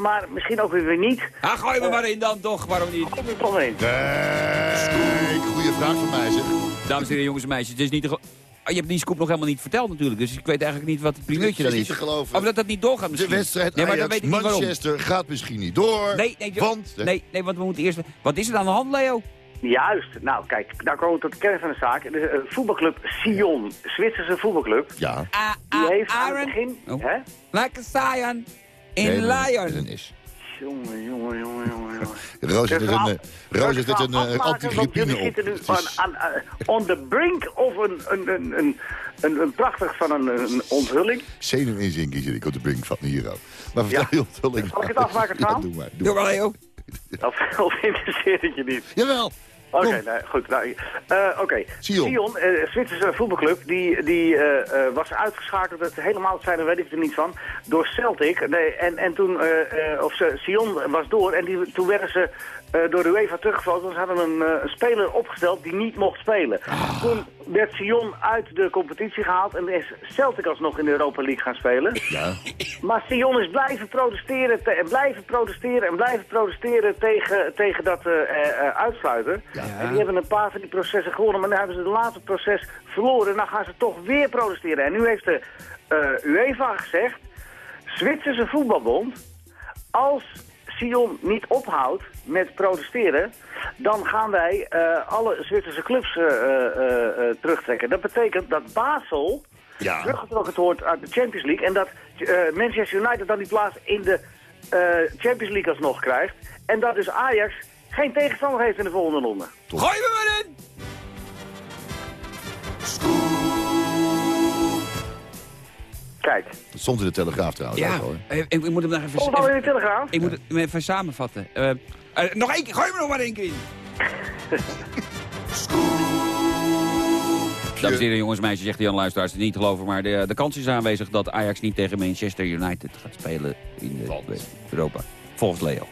maar misschien ook weer niet. Ah, gooi me maar in dan toch, waarom niet? Kom er toch maar in. Nee, goede vraag van mij zeg. Dames en heren, jongens en meisjes, het is niet Ah, je hebt die scoop nog helemaal niet verteld natuurlijk, dus ik weet eigenlijk niet wat het primeurtje Het dan is niet te geloven. Of dat dat niet doorgaat De misschien. wedstrijd nee, maar weet ik niet waarom. Ajax-Manchester gaat misschien niet door. Nee, nee, want... nee, nee, want we moeten eerst... Wat is er aan de hand, Leo? Juist. Nou kijk, daar komen we tot de kern van de zaak. De voetbalclub Sion, Zwitserse voetbalclub, Ja. die heeft aan het begin... Oh. Hè? Like a Cyan in Nee, met Lion. een is. Jongen, jongen, jongen, jongen, jongen. [laughs] Roos heeft dit een, eh, Roos heeft dit een eh, antigrippine Jullie op. zitten nu Het aan, is- aan, aan- on the brink of een, een, een, een, een, een prachtig van een, een onthulling. Zenuwinzinking zit ik op de brink van hier ook. Maar vertel Ja. je onthulling. Zal ik het afmaken, Ja, Tom? doe maar. Doe Doe maar. Leo. [laughs] Of interesseert het je niet? Jawel. Oké, nee, goed. Nou, eh, Oké, Sion. Sion, eh, Zwitserse voetbalclub, die, die eh, was uitgeschakeld, het helemaal het zijde weet ik er niet van, door Celtic. Nee, en, en toen, of ze, Sion was door en die, toen werden ze door de UEFA teruggevloten. want Ze hadden een, eh, een speler opgesteld die niet mocht spelen. Toen werd Sion uit de competitie gehaald en is Celtic alsnog in de Europa League gaan spelen. Ja. Maar Sion is blijven protesteren te- en blijven protesteren en blijven protesteren tegen, tegen dat eh, eh, eh, uitsluiten. En die hebben een paar van die processen gewonnen, maar nu hebben ze het laatste proces verloren. En dan gaan ze toch weer protesteren. En nu heeft de eh, UEFA gezegd, Zwitserse voetbalbond, als Sion niet ophoudt met protesteren, dan gaan wij eh, alle Zwitserse clubs eh, eh, terugtrekken. Dat betekent dat Basel Ja. teruggetrokken wordt uit de Champions League. En dat eh, Manchester United dan die plaats in de eh, Champions League alsnog krijgt. En dat dus Ajax geen tegenstander heeft in de volgende ronde. Gooi me maar in! Kijk, Dat stond in de Telegraaf trouwens. Ja, ook, hoor. ik, ik moet hem nog even... al in de Telegraaf? ik moet hem even samenvatten. Eh, eh, nog één keer, gooi me nog maar één keer in. Dames en heren, jongens en meisjes, zegt Jan Luisteraars. Het is niet te geloven, maar de, de kans is aanwezig dat Ajax niet tegen Manchester United gaat spelen in de, Europa. Volgens Leo.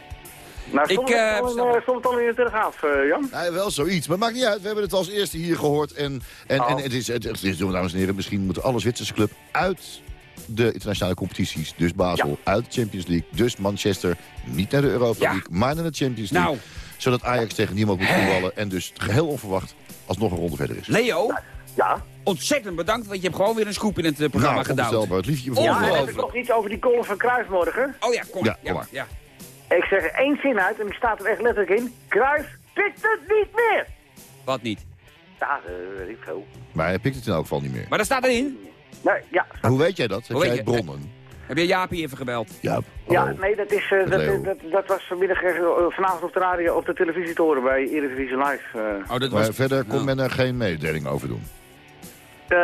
Nou, stond, Ik, het, eh, al in, snap eh, stond het al in de Telegraaf, eh, Jan? Ja, wel zoiets, maar maakt niet uit. We hebben het als eerste hier gehoord. En, en, Oh. en het is, het, het is, dames en heren, misschien moeten alle Zwitserse club uit de internationale competities. Dus Basel uit de Champions League. Dus Manchester niet naar de Europa Ja. League, maar naar de Champions League. Nou. Zodat Ajax tegen niemand moet voetballen. En dus geheel onverwacht alsnog een ronde verder is. Leo, Ja. ontzettend bedankt, want je hebt gewoon weer een scoop in het eh, programma nou, gedaan. onvoorstelbaar. Het liefje van Ja, heb ik nog iets over die column van Cruijff morgen? Oh ja, kom. Ja, Ja, kom maar. ja. Ik zeg er één zin uit en die staat er echt letterlijk in. Cruijff pikt het niet meer! Wat niet. Ja, eh, weet ik veel. Maar hij pikt het in elk geval niet meer. Maar daar staat erin. Nee, ja, Hoe weet jij dat? Heb Hoe jij weet je- bronnen? Heb je Jaapie even gebeld? Ja. Ja, nee, dat, is, eh, dat, dat, dat was vanmiddag eh, vanavond op de radio, op de televisie te horen bij Eredivisie Live. eh. Oh, dat Maar verder kon men er geen mededeling over doen. Eh,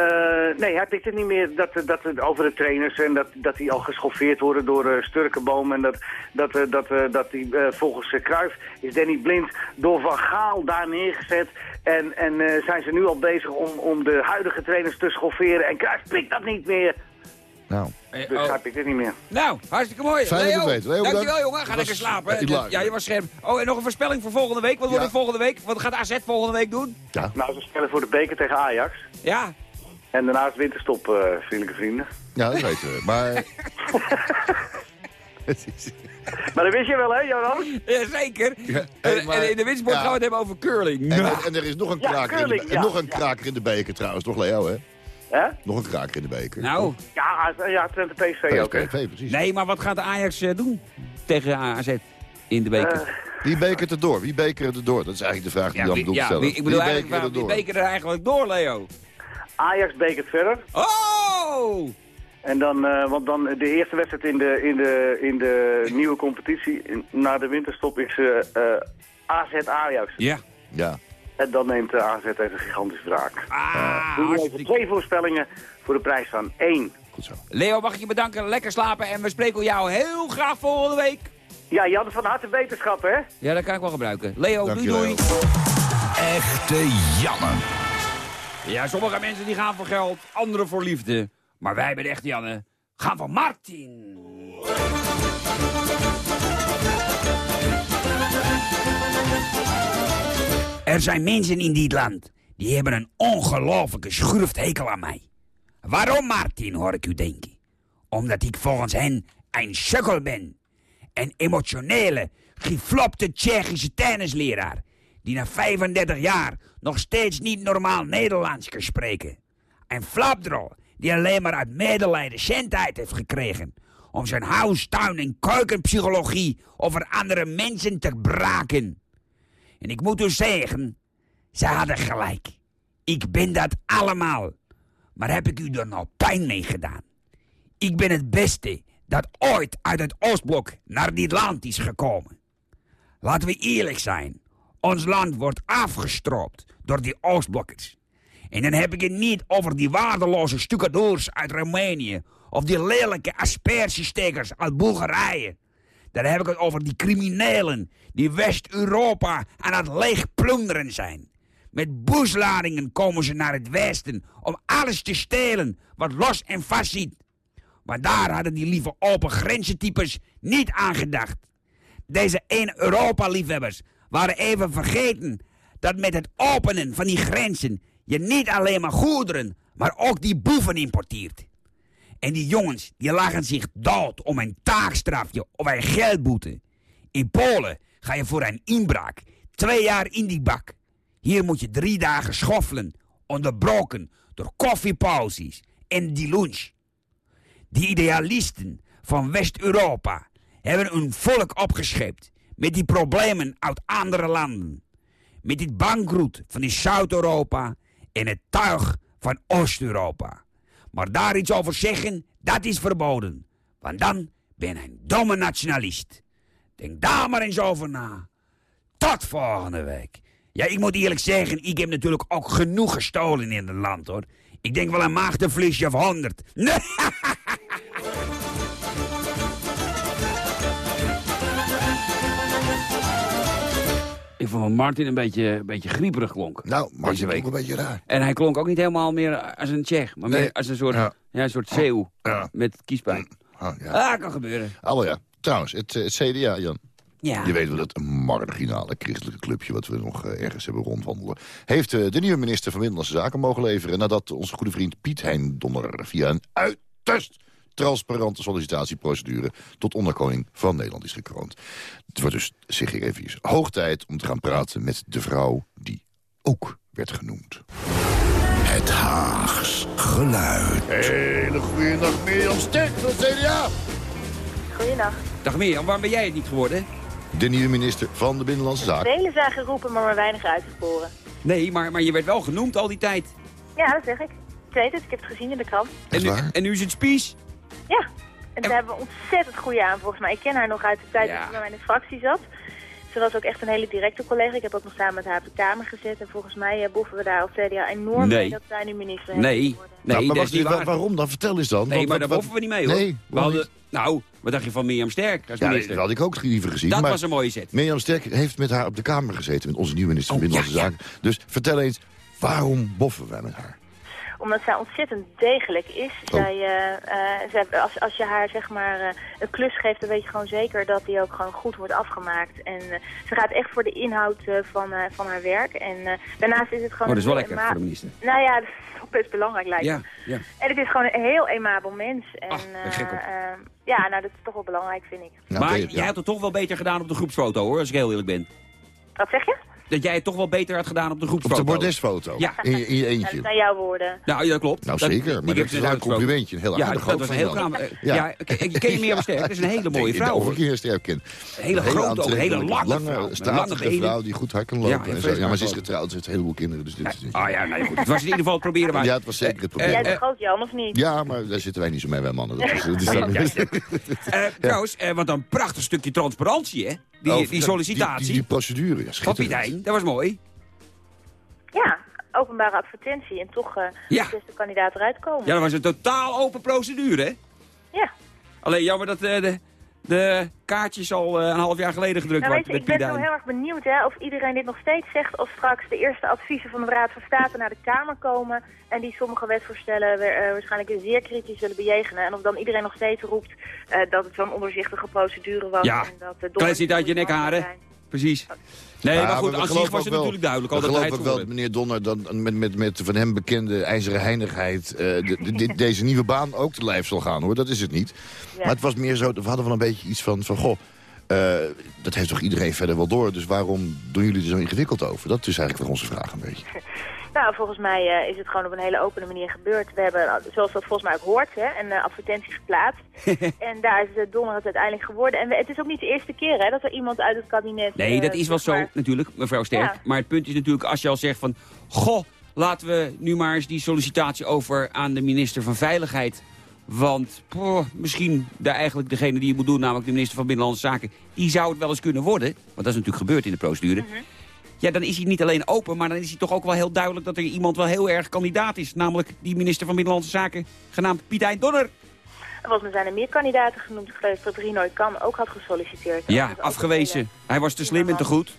nee, hij pikt het niet meer dat, dat, dat, over de trainers en dat, dat die al geschoffeerd worden door eh Sturkenboom. En dat, dat, eh, dat, eh, dat die, volgens uh, Cruijff is Danny Blind door Van Gaal daar neergezet. En, en eh, zijn ze nu al bezig om, om de huidige trainers te schofferen. En Cruijff pikt dat niet meer. Nou, Dus oh. hij pikt het niet meer. Nou, hartstikke mooi. Fijn dat je Leo, het weet. Leo, dankjewel bedankt. jongen. Ga Het lekker slapen. Ja, je was scherp. Oh, en nog een voorspelling voor volgende week. Wat wordt er volgende week? Wat gaat AZ volgende week doen? ja. Nou, ze spelen voor de beker tegen Ajax. Ja. En daarna is winterstop, eh vriendelijke vrienden. ja, dat weten we. Maar... [laughs] Maar dat wist je wel, hè, Joran? Jazeker. Ja, en, hey, maar- en in de wintersport ja. gaan we het hebben over curling. En, en, en er is nog een Ja, kraker, in, de, ja, nog een ja. kraker in de beker trouwens, toch Leo, hè? Hè? Nog een kraker in de beker. Nou, Ja, ja, Twente PSV ook, hè? PSV, precies. nee, maar wat gaat de Ajax eh, doen tegen AZ in de beker? Eh, Wie bekert het door? Wie bekert het door? Dat is eigenlijk de vraag die ja, Jan wie, bedoelt ja, stellen. wie- ik bedoel eigenlijk, bekert waar- het wie door? beker er eigenlijk door, Leo? Ajax bekert verder. Oh! En dan, eh, want dan de eerste wedstrijd in de, in de, in de nieuwe competitie, in- na de winterstop, is eh eh, AZ Ajax. Ja. Ja. En dan neemt de AZ even een gigantische wraak. Ah, Doen we even hartstikke... twee voorspellingen voor de prijs van één. Goed zo. Leo, mag ik je bedanken. Lekker slapen en we spreken jou heel graag volgende week. Ja, Jan van harte wetenschap, hè? Ja, dat kan ik wel gebruiken. Leo, Dank doei je, doei. Echte Janne. Ja, sommige mensen die gaan voor geld, anderen voor liefde. Maar wij bij de gaan voor Martin. Er zijn mensen in dit land die hebben een ongelofelijke schurfthekel aan mij. Waarom, Martin, hoor ik u denken? Omdat ik volgens hen een sukkel ben. Een emotionele, geflopte Tsjechische tennisleraar die na 35 jaar nog steeds niet normaal Nederlands kan spreken. Een flapdrol die alleen maar uit medelijden centheid heeft gekregen... om zijn huis, tuin en keukenpsychologie over andere mensen te braken. En ik moet u zeggen, ze hadden gelijk. Ik ben dat allemaal. Maar heb ik u er nou pijn mee gedaan? Ik ben het beste dat ooit uit het Oostblok naar dit land is gekomen. Laten we eerlijk zijn. Ons land wordt afgestroopt door die Oostblokkers. En dan heb ik het niet over die waardeloze stucadoors uit Roemenië... of die lelijke aspergestekers uit Bulgarije. Dan heb ik het over die criminelen die West-Europa aan het leegplunderen zijn. Met boesladingen komen ze naar het westen om alles te stelen wat los en vast zit. Maar daar hadden die lieve open grenzentypes niet aan gedacht. Deze één Europa-liefhebbers waren even vergeten dat met het openen van die grenzen je niet alleen maar goederen, maar ook die boeven importeert. En die jongens die lagen zich dood om een taakstrafje of een geldboete. In Polen ga je voor een inbraak twee jaar in die bak. Hier moet je drie dagen schoffelen, onderbroken door koffiepauzes en die lunch. Die idealisten van West-Europa hebben een volk opgeschept met die problemen uit andere landen. Met dit bankroet van die Zuid-Europa en het tuig van Oost-Europa. Maar daar iets over zeggen, dat is verboden. Want dan ben je een domme nationalist. Denk daar maar eens over na. Tot volgende week. Ja, ik moet eerlijk zeggen, ik heb natuurlijk ook genoeg gestolen in het land, hoor. Ik denk wel een maagdenvliesje of honderd. [laughs] Nee. Vond Martin een beetje, een beetje grieperig klonk. Nou, maar Deze week. een beetje raar. En hij klonk ook niet helemaal meer als een Tsjech, maar meer als een soort, Ja. ja. een soort zeeuw Ja. met kiespijn. Oh, ja. Ah, kan gebeuren. Oh ja. Trouwens, het, eh, het CDA, Jan. Ja. Je weet wel dat een marginale christelijke clubje... wat we nog eh, ergens hebben rondwandelen... heeft eh, de nieuwe minister van Binnenlandse Zaken mogen leveren... nadat onze goede vriend Piet Hein Donner... via een uiterst transparante sollicitatieprocedure... tot onderkoning van Nederland is gekroond. Het wordt dus, zeg ik even, hoog tijd om te gaan praten met de vrouw... die ook werd genoemd. Het Haags geluid. Hele goede nacht, Mirjam Sterk van CDA. Goeiedag. Dag Mirjam, waarom ben jij het niet geworden? De nieuwe minister van de Binnenlandse Zaken. Velen zijn geroepen, maar maar weinig uitgesproken. Nee, maar, maar je werd wel genoemd al die tijd. Ja, dat zeg ik. Ik weet het, ik heb het gezien in de krant. En nu, en nu is het spies. Ja, en daar hebben we ontzettend goede aan volgens mij. Ik ken haar nog uit de tijd Ja. dat ze bij mij in de fractie zat. Ze was ook echt een hele directe collega. Ik heb ook nog samen met haar op de Kamer gezet. En volgens mij eh, boeven we daar als CDA enorm Nee. mee dat zij nu minister Nee, nee, Nou, maar waar. waarom dan? Vertel eens dan. Nee, Want maar daar wat- hoeven we niet mee hoor. Nee, we nou, wat dacht je van Mirjam Sterk als Ja, minister? dat had ik ook liever gezien. dat maar was een mooie zet. Mirjam Sterk heeft met haar op de Kamer gezeten... met onze nieuwe minister van Oh, Binnenlandse ja, Zaken. Dus vertel eens, waarom boffen wij met haar? Omdat zij ontzettend degelijk is. Oh. Zij, eh, eh, zij, als, als je haar zeg maar eh, een klus geeft, dan weet je gewoon zeker dat die ook gewoon goed wordt afgemaakt. En eh, ze gaat echt voor de inhoud eh, van, eh, van haar werk. En eh, daarnaast is het gewoon... Oh, dat is wel een lekker voor de minister. Nou ja, [laughs] dat is ook best belangrijk lijkt me. Ja, ja. En het is gewoon een heel emabel mens. En, Ach, ik ben gek op. eh, eh, ja, nou dat is toch wel belangrijk vind ik. Nou, maar oké, jij had het toch wel beter gedaan op de groepsfoto hoor, als ik heel eerlijk ben. Wat zeg je? Dat jij het toch wel beter had gedaan op de Op groepsfoto. de bordesfoto. Ja. In, je- in je Nou, dat eentje. zijn jouw woorden. Nou, ja, dat klopt. Nou Dat- zeker, die maar dat ik is dus een complimentje. Heel Ja, aardig dat was van een heel knap. eh, Ja. Ja, ken ken je meer sterk? Dat is een hele [laughs] mooie Ik vrouw. Of ik sterk ken. Hele Een grote, ook, hele lange statige vrouw die goed hard kan Ja, lopen. ja, maar ze is getrouwd, ze heeft een heleboel kinderen. Dus dit is niet... Ah ja, nee, goed. Het was in ieder geval het proberen waard. Ja, het was zeker het probleem. Eh, Jij eh, bent groot Jan, of niet? Ja, maar daar zitten wij niet zo mee, wij mannen. Dat dat Eh, Trouwens, eh, wat een prachtig stukje transparantie, hè? Die, Oh, die die- sollicitatie. Die, die procedure, ja, dat was mooi. Ja, openbare advertentie en toch eh Ja. de kandidaat eruit komen. Ja, dat was een totaal open procedure, hè? Ja. Alleen jammer dat eh, de, de kaartjes al eh, een half jaar geleden gedrukt Nou, worden ik ben Hein. heel erg benieuwd hè, of iedereen dit nog steeds zegt... of straks de eerste adviezen van de Raad van State naar de Kamer komen... en die sommige wetsvoorstellen weer, eh, waarschijnlijk weer zeer kritisch zullen bejegenen. En of dan iedereen nog steeds roept eh, dat het zo'n ondoorzichtige procedure was. Ja, en dat de klein zit uit je nek haren. Precies. Nee, maar, Ja, goed, zich geloven was ook het wel- natuurlijk duidelijk al dat hij het wel dat meneer Donner dan met, met, met van hem bekende ijzeren heinigheid... eh, de- deze nieuwe baan ook te lijf zal gaan, hoor. Dat is het niet. Ja. Maar het was meer zo, we hadden wel een beetje iets van... van goh, eh, dat heeft toch iedereen verder wel door. Dus waarom doen jullie er zo ingewikkeld over? Dat is eigenlijk wel onze vraag een beetje. [laughs] Nou, volgens mij eh, is het gewoon op een hele opene manier gebeurd. We hebben, eh, zoals dat volgens mij ook hoort, hè, een eh, advertentie geplaatst. [laughs] en daar is de donderdag uiteindelijk geworden. En we- het is ook niet de eerste keer hè, dat er iemand uit het kabinet... Nee, dat is wel zo maar- natuurlijk, mevrouw Sterk. Ja. Maar het punt is natuurlijk, als je al zegt van... Goh, laten we nu maar eens die sollicitatie over aan de minister van Veiligheid... Want poh, misschien de, eigenlijk degene die het moet doen, namelijk de minister van Binnenlandse Zaken... die zou het wel eens kunnen worden. Want dat is natuurlijk gebeurd in de procedure. Mhm. Ja, dan is hij niet alleen open, maar dan is hij toch ook wel heel duidelijk... dat er iemand wel heel erg kandidaat is. Namelijk die minister van Binnenlandse Zaken, genaamd Piet Hein Donner. En volgens mij zijn er meer kandidaten genoemd. Geloof dat Rino Kan ook had gesolliciteerd. Ja, afgewezen. Hij was te slim en te goed.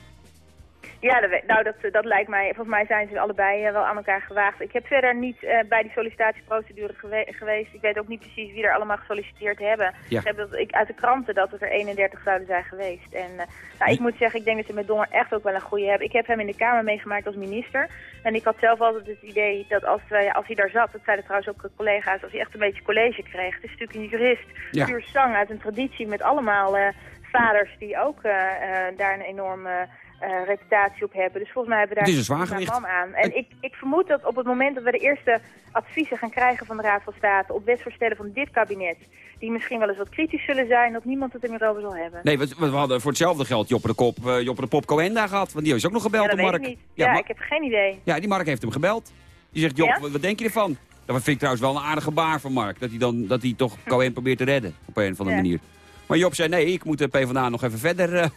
Ja, dat, nou, dat, dat lijkt mij, volgens mij zijn ze allebei eh, wel aan elkaar gewaagd. Ik heb verder niet eh, bij die sollicitatieprocedure gewe- geweest. Ik weet ook niet precies wie er allemaal gesolliciteerd hebben. Ja. Ik heb dat, ik, uit de kranten dat het er 31 zouden zijn geweest. En eh, nou, ik moet zeggen, ik denk dat ze met Donner echt ook wel een goede hebben. Ik heb hem in de Kamer meegemaakt als minister. En ik had zelf altijd het idee dat als, als hij daar zat, dat zeiden trouwens ook collega's, als hij echt een beetje college kreeg. Het is natuurlijk een jurist, Ja. puur zang uit een traditie met allemaal vaders die ook daar een enorme eh, reputatie op hebben. Dus volgens mij hebben we daar een man aan. En ik, ik vermoed dat op het moment dat we de eerste adviezen gaan krijgen van de Raad van State op wetsvoorstellen van dit kabinet, die misschien wel eens wat kritisch zullen zijn, dat niemand het er meer over zal hebben. Nee, we, we hadden voor hetzelfde geld Joppe de, Kop, eh, Joppe de Pop Coenda gehad. Want die is ook nog gebeld ja, dat door weet Mark. ik niet. Ja, ik heb geen idee. ja, die Mark heeft hem gebeld. Die zegt, Job, Ja? wat, wat denk je ervan? Dat vind ik trouwens wel een aardig gebaar van Mark. Dat hij, dan, dat hij toch [laughs] Cohen probeert te redden. Op een of andere Ja. manier. Maar Job zei, nee, ik moet de PvdA nog even verder eh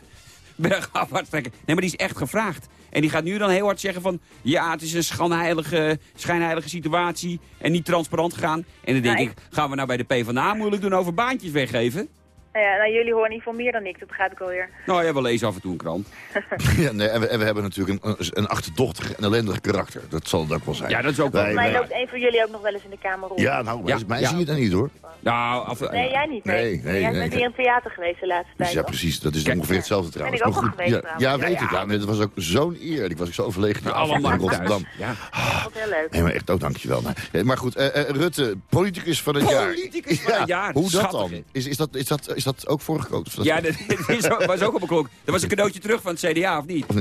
bergafwaarts trekken. Nee, maar die is echt gevraagd. En die gaat nu dan heel hard zeggen van... Ja, het is een schijnheilige, schijnheilige situatie en niet transparant gegaan. En dan denk Nou, ik, gaan we nou bij de PvdA moeilijk doen over baantjes weggeven? Nou ja, nou, jullie horen in ieder geval meer dan ik, dat begrijp ik alweer. Nou ja, we lezen af en toe een krant. [laughs] Ja, nee, en, we, en we hebben natuurlijk een, een achterdochtig en ellendig karakter. Dat zal het ook wel zijn. Ja, dat is ook wel. Wij- Mij wij- loopt een van jullie ook nog wel eens in de Kamer rond. Ja, nou, Ja, mij, ja. zie je dat niet hoor. Nou, af, Nee, jij niet. Nee, nee, Jij nee. bent hier in het theater geweest de laatste Dus tijd, ja, toch? precies. Dat is Kijk, ongeveer hetzelfde trouwens. ik ook Maar al goed, geweest ja, trouwens. ja, Ja, weet ja. ik. Ja, maar dat was ook zo'n eer. Ik was ook zo verlegen. Ja, allemaal in. Rotterdam. Ja. Dat was heel leuk. Nee, maar echt, oh, dankjewel. Eh, maar goed, eh, eh, Rutte, politicus van het jaar. Politicus van het jaar. Hoe dat dan? is, dat, is, dat, ook? Of dat- Ja, [laughs] dat, is ook- was ook op een klok. Dat was een cadeautje terug van het CDA, of niet? [laughs]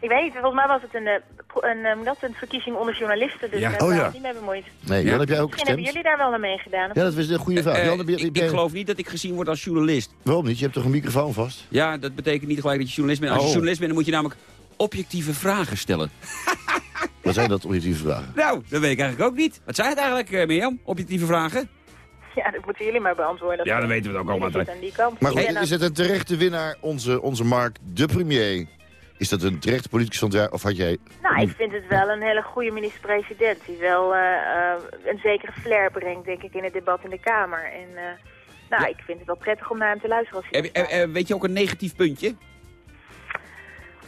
Ik weet niet, volgens mij was het een, eh, pro- een, eh, dat een verkiezing onder journalisten, dus Ja. daar Oh, ben ja. ik niet mee bemoeid. Nee, Ja. Jan, heb jij ook Misschien hebben gestemd? jullie daar wel aan meegedaan. Ja, dat is een goede vraag. Eh, Jan, heb je- ik, heb ik jij- geloof niet dat ik gezien word als journalist. Waarom niet? Je hebt toch een microfoon vast? Ja, dat betekent niet gelijk dat je journalist bent. Als je Oh. journalist bent, dan moet je namelijk objectieve vragen stellen. Wat zijn dat objectieve vragen? [laughs] Nou, dat weet ik eigenlijk ook niet. Wat zijn het eigenlijk, eh, Mirjam? Objectieve vragen? [laughs] Ja, dat moeten jullie maar beantwoorden. Ja, dan weten we het ook allemaal. Zitten aan die kant. Maar goed, is het een terechte winnaar, onze, onze Mark, de premier? Is dat een terechte politicus van het jaar? Of had jij... Nou, ik vind het wel een hele goede minister-president. Die wel eh, eh, een zekere flair brengt, denk ik, in het debat in de Kamer. En eh, nou, ik vind het wel prettig om naar hem te luisteren. Als weet je ook een negatief puntje?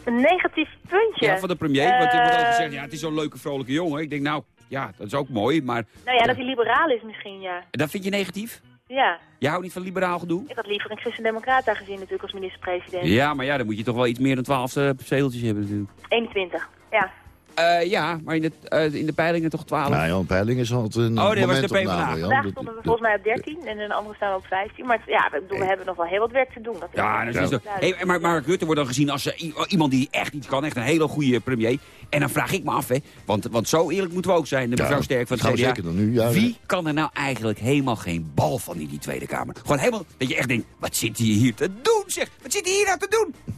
Een negatief puntje? Ja, van de premier. Want je wordt altijd gezegd, ja, het is zo'n leuke, vrolijke jongen. Ik denk, nou, ja, dat is ook mooi. Maar Nou ja, dat hij liberaal is misschien, ja. dat vind je negatief? Ja, Je houdt niet van liberaal gedoe? ik had liever een christendemocraat daar gezien natuurlijk als minister-president. Ja, maar ja, dan moet je toch wel iets meer dan 12 uh, zeteltjes hebben natuurlijk. 21, ja. Eh, ja, maar in de, eh, in de peilingen toch 12? Nou, Jan Peiling is altijd een Oh, dit was de PvdA. Vandaag stonden we volgens mij op 13 en in de andere staan we op 15. Maar ja, we, bedoel, we hebben nog wel heel wat werk te doen. Dat is Ja, dat is zo. Hey, maar Mark Rutte wordt dan gezien als eh, iemand die echt iets kan. Echt een hele goede premier. En dan vraag ik me af, hè. Want, want zo eerlijk moeten we ook zijn. De Ja, mevrouw Sterk van het CDA. zeker doen nu, ja, Wie kan er nou eigenlijk helemaal geen bal van in die Tweede Kamer? Gewoon helemaal, dat je echt denkt, wat zit hij hier te doen, zeg? Wat zit hij hier nou te doen?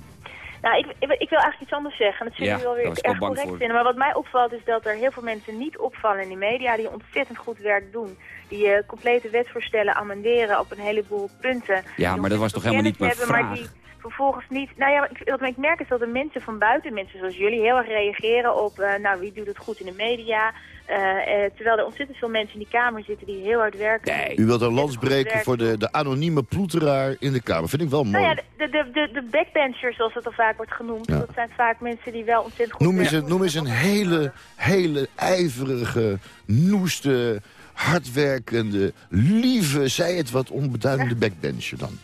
Nou, ik, ik, ik wil eigenlijk iets anders zeggen. En dat zullen Ja, jullie wel weer erg correct voor. vinden. Maar wat mij opvalt is dat er heel veel mensen niet opvallen in de media... die ontzettend goed werk doen. Die eh, complete wetsvoorstellen amenderen op een heleboel punten. Ja, Die maar dat was toch helemaal niet mijn hebben, Maar vraag? die vervolgens niet... Nou ja, ik, wat ik merk is dat de mensen van buiten, mensen zoals jullie... heel erg reageren op, eh, nou, wie doet het goed in de media... Eh, eh, terwijl er ontzettend veel mensen in die Kamer zitten die heel hard werken. Nee. U wilt een lans breken voor de, de anonieme ploeteraar in de Kamer. Vind ik wel mooi. Nou ja, de, de, de, de backbenchers, zoals het al vaak wordt genoemd, Ja. dat zijn vaak mensen die wel ontzettend goed Noem eens, werken. een, noem eens een hele, hele ijverige, noeste, hardwerkende, lieve, zij het wat onbeduidende backbencher dan.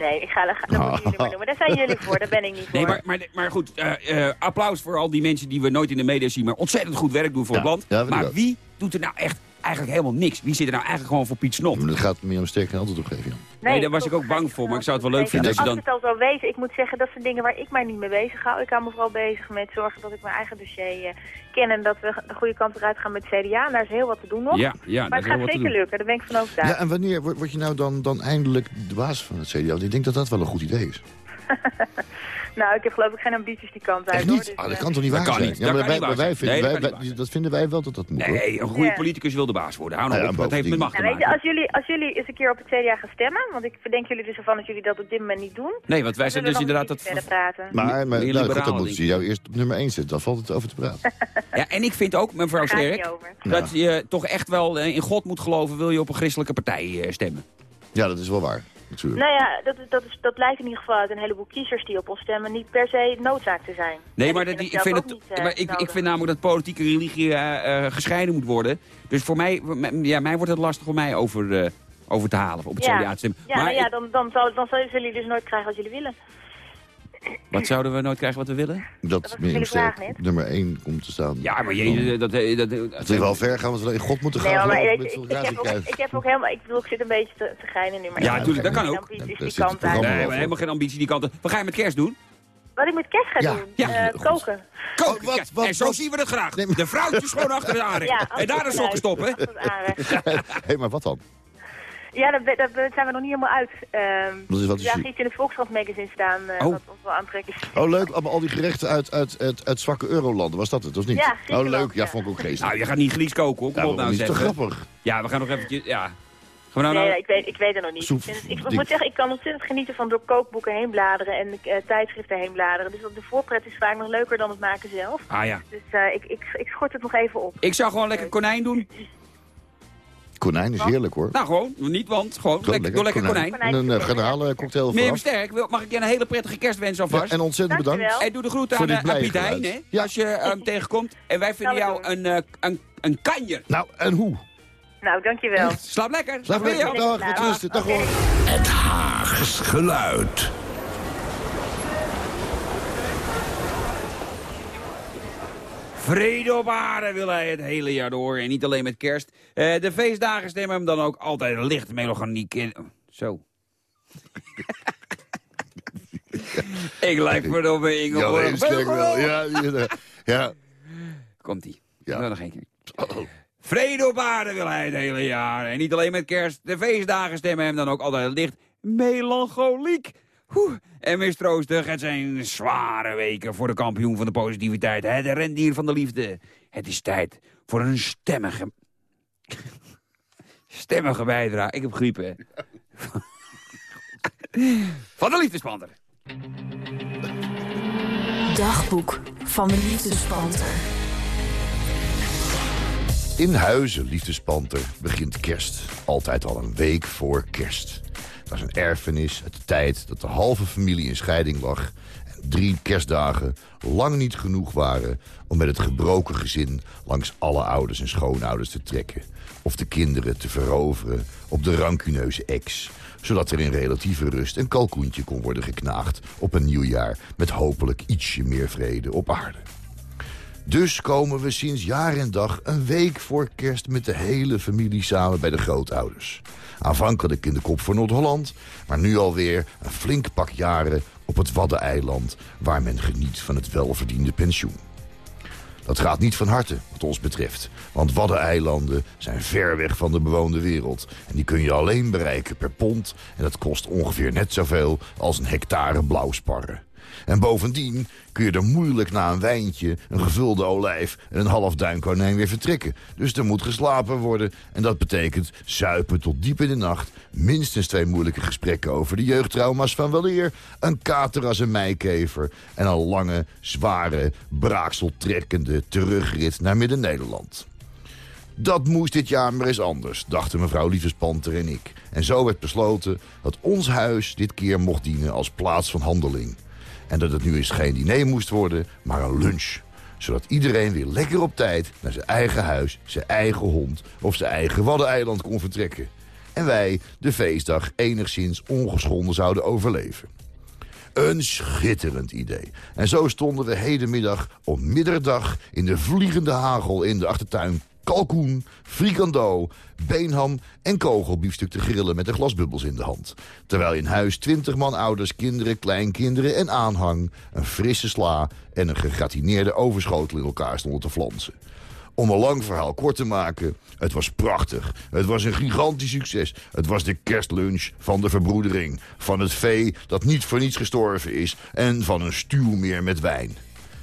Nee, ik ga, dat moeten jullie maar doen. Maar daar zijn jullie voor, daar ben ik niet voor. Nee, maar, maar, maar goed, eh, eh, applaus voor al die mensen die we nooit in de media zien... maar ontzettend goed werk doen voor Ja, het land. ja, maar wie doet er nou echt eigenlijk helemaal niks? Wie zit er nou eigenlijk gewoon voor Piet Snot? Maar dat gaat meer om sterk en antwoord op geven, Jan. Nee, daar was ik ook bang voor, maar ik zou het wel leuk vinden als je Als dan... het al zo wezen, ik moet zeggen, dat zijn dingen waar ik mij niet mee bezig hou. Ik hou me vooral bezig met zorgen dat ik mijn eigen dossier eh, ken... en dat we de goede kant eruit gaan met CDA. En daar is heel wat te doen nog. Ja, ja, maar daar het gaat zeker lukken, daar ben ik van overtuigd. Ja, en wanneer word, word je nou dan, dan eindelijk de baas van het CDA? Want ik denk dat dat wel een goed idee is. [laughs] Nou, ik heb geloof ik geen ambities die kant uit. Echt hoor, niet? dus, Ah, dat eh, kan toch niet Dat waar kan zijn? niet. Ja, maar kan wij, niet waar wij zijn. vinden, Nee, dat wij, wij- vinden wij wel dat dat moet. hoor. Nee, een goede Ja. politicus wil de baas worden. Hou nou Ja, op, dat heeft met macht te Nou, weet je, maken. als jullie, als jullie eens een keer op het CDA gaan stemmen, want ik verdenk jullie dus ervan dat jullie dat op dit moment niet doen. Nee, want wij zijn dus inderdaad... Dat... praten. Maar, maar nou, goed, dan moeten denk ze jou eerst op nummer 1 zetten. Dan valt het over te praten. Ja, en ik vind ook, mevrouw Sterk, dat je toch echt wel eh, in God moet geloven... wil je op een christelijke partij eh, stemmen. Ja, dat is wel waar. Natuurlijk. Nou ja, dat, dat, is, dat lijkt in ieder geval uit een heleboel kiezers die op ons stemmen niet per se noodzaak te zijn. Nee, En maar, ik vind ik, vind ook het, niet, eh, maar ik, ik nodig. vind namelijk dat politieke religie eh, eh, gescheiden moet worden. Dus voor mij, ja, mij wordt het lastig om mij over, eh, over te halen, op het Ja. CDA te stemmen. Ja, maar nou ja, dan, dan, zal, dan zullen jullie dus nooit krijgen wat jullie willen. Wat zouden we nooit krijgen wat we willen? Dat jullie vraag Sterk op nummer 1 komt te staan. Ja, maar je, dat, dat, dat, Het is wel ver gaan, we in God moeten gaan. Nee, maar geloof ik, heb ook, radiokruis. ik heb ook helemaal, ik bedoel, ik zit een beetje te, te geinen nu. Maar Ja, ik heb tuurlijk, dat kan geen ook. ambities Daar die kant uit. Nee, maar helemaal geen ambitie die kant op. Wat ga je met kerst doen? Wat ik met kerst ga Ja. doen? Ja, Eh, goed. koken. Koken. wat- Ja, wat- en zo wat- zien we het graag. Nee, maar- De vrouwtjes gewoon achter de aanrecht. Ja, en daar de sokken stoppen. [laughs] Hé, maar wat dan? Ja, daar, zijn we nog niet helemaal uit. Ehm Dat is wat in het Volkskrant magazine staan eh, Oh. wat ons wel aantrekkelijk is. Oh, leuk. Allemaal al die gerechten uit, uit, uit, uit zwakke eurolanden. Was dat het, of niet? Ja, oh, leuk. Ja, ja. vond ik ook geestig. Nou, je gaat niet Grieks koken hoor. Kom ja, op nou dat is toch grappig? Ja, we gaan nog eventjes... Ja. Gaan we nou, Nee, nou... nee, ik, weet, ik weet het nog niet. Soep- Ik, ik, moet zeggen, ik kan ontzettend genieten van door kookboeken heen bladeren en eh, tijdschriften heen bladeren. Dus dat de voorpret is vaak nog leuker dan het maken zelf. Ah ja. Dus eh, ik, ik, ik schort het nog even op. Ik zou gewoon lekker konijn doen. [laughs] Konijn is heerlijk, hoor. Nou, gewoon. Niet want. Gewoon. Lekker, door lekker konijn. En een uh, garnalencocktail Mirjam vooraf. Sterk, wil- mag ik je een hele prettige kerstwens Ja, alvast? en ontzettend bedankt. En doe de groeten aan, eh, aan blije Piet Hein, geluid. hè? Ja. Als je hem tegenkomt. En wij vinden Zal jou een, eh, een, een kanjer. Nou, en hoe? Nou, dankjewel. Slaap lekker. Slaap Dag, lekker. Dag, met rusten. Dag hoor. Het Haags geluid. Vrede op aarde wil hij het hele jaar door. En niet alleen met kerst. Eh, de feestdagen stemmen hem dan ook altijd licht in. Oh, Zo. [laughs] Ik lijk me Ja, Ingeborg sterk wel. Beugel. Ja, die- eh, ja. Komt-ie. Ja. Ja. nog één keer. Oh. Vrede op aarde wil hij het hele jaar. En niet alleen met kerst. De feestdagen stemmen hem dan ook altijd licht melancholiek. Oeh, en mistroostig. Het zijn zware weken voor de kampioen van de positiviteit. Het rendier van de liefde. Het is tijd voor een stemmige... [laughs] stemmige bijdrage. Ik heb griep, hè. [laughs] van de liefdespanter. Dagboek van de liefdespanter. In Huizen, liefdespanter, begint kerst. Altijd al een week voor kerst. Dat is een erfenis uit de tijd dat de halve familie in scheiding lag... en drie kerstdagen lang niet genoeg waren... om met het gebroken gezin langs alle ouders en schoonouders te trekken... of de kinderen te veroveren op de rancuneuze ex... zodat er in relatieve rust een kalkoentje kon worden geknaagd... op een nieuwjaar met hopelijk ietsje meer vrede op aarde. Dus komen we sinds jaar en dag een week voor kerst met de hele familie samen bij de grootouders. Aanvankelijk in de kop van Noord-Holland, maar nu alweer een flink pak jaren op het Waddeneiland... waar men geniet van het welverdiende pensioen. Dat gaat niet van harte, wat ons betreft. Want Waddeneilanden zijn ver weg van de bewoonde wereld. En die kun je alleen bereiken per pond. En dat kost ongeveer net zoveel als een hectare blauwsparren. En bovendien kun je er moeilijk na een wijntje, een gevulde olijf en een half duim konijn weer vertrekken. Dus er moet geslapen worden. En dat betekent zuipen tot diep in de nacht. Minstens twee moeilijke gesprekken over de jeugdtrauma's van weleer. Een kater als een meikever. En een lange, zware, braakseltrekkende terugrit naar Midden-Nederland. Dat moest dit jaar maar eens anders, dachten mevrouw Liefdespanter en ik. En zo werd besloten dat ons huis dit keer mocht dienen als plaats van handeling. En dat het nu eens geen diner moest worden, maar een lunch. Zodat iedereen weer lekker op tijd naar zijn eigen huis, zijn eigen hond of zijn eigen waddeneiland kon vertrekken. en wij de feestdag enigszins ongeschonden zouden overleven. Een schitterend idee. En zo stonden we hedenmiddag om midderdag in de vliegende hagel in de achtertuin kalkoen, frikando, beenham en kogelbiefstuk te grillen met de glasbubbels in de hand. Terwijl in huis twintig man ouders, kinderen, kleinkinderen en aanhang... een frisse sla en een gegratineerde overschotel in elkaar stonden te flansen. Om een lang verhaal kort te maken, het was prachtig. Het was een gigantisch succes. Het was de kerstlunch van de verbroedering. Van het vee dat niet voor niets gestorven is. En van een stuwmeer met wijn.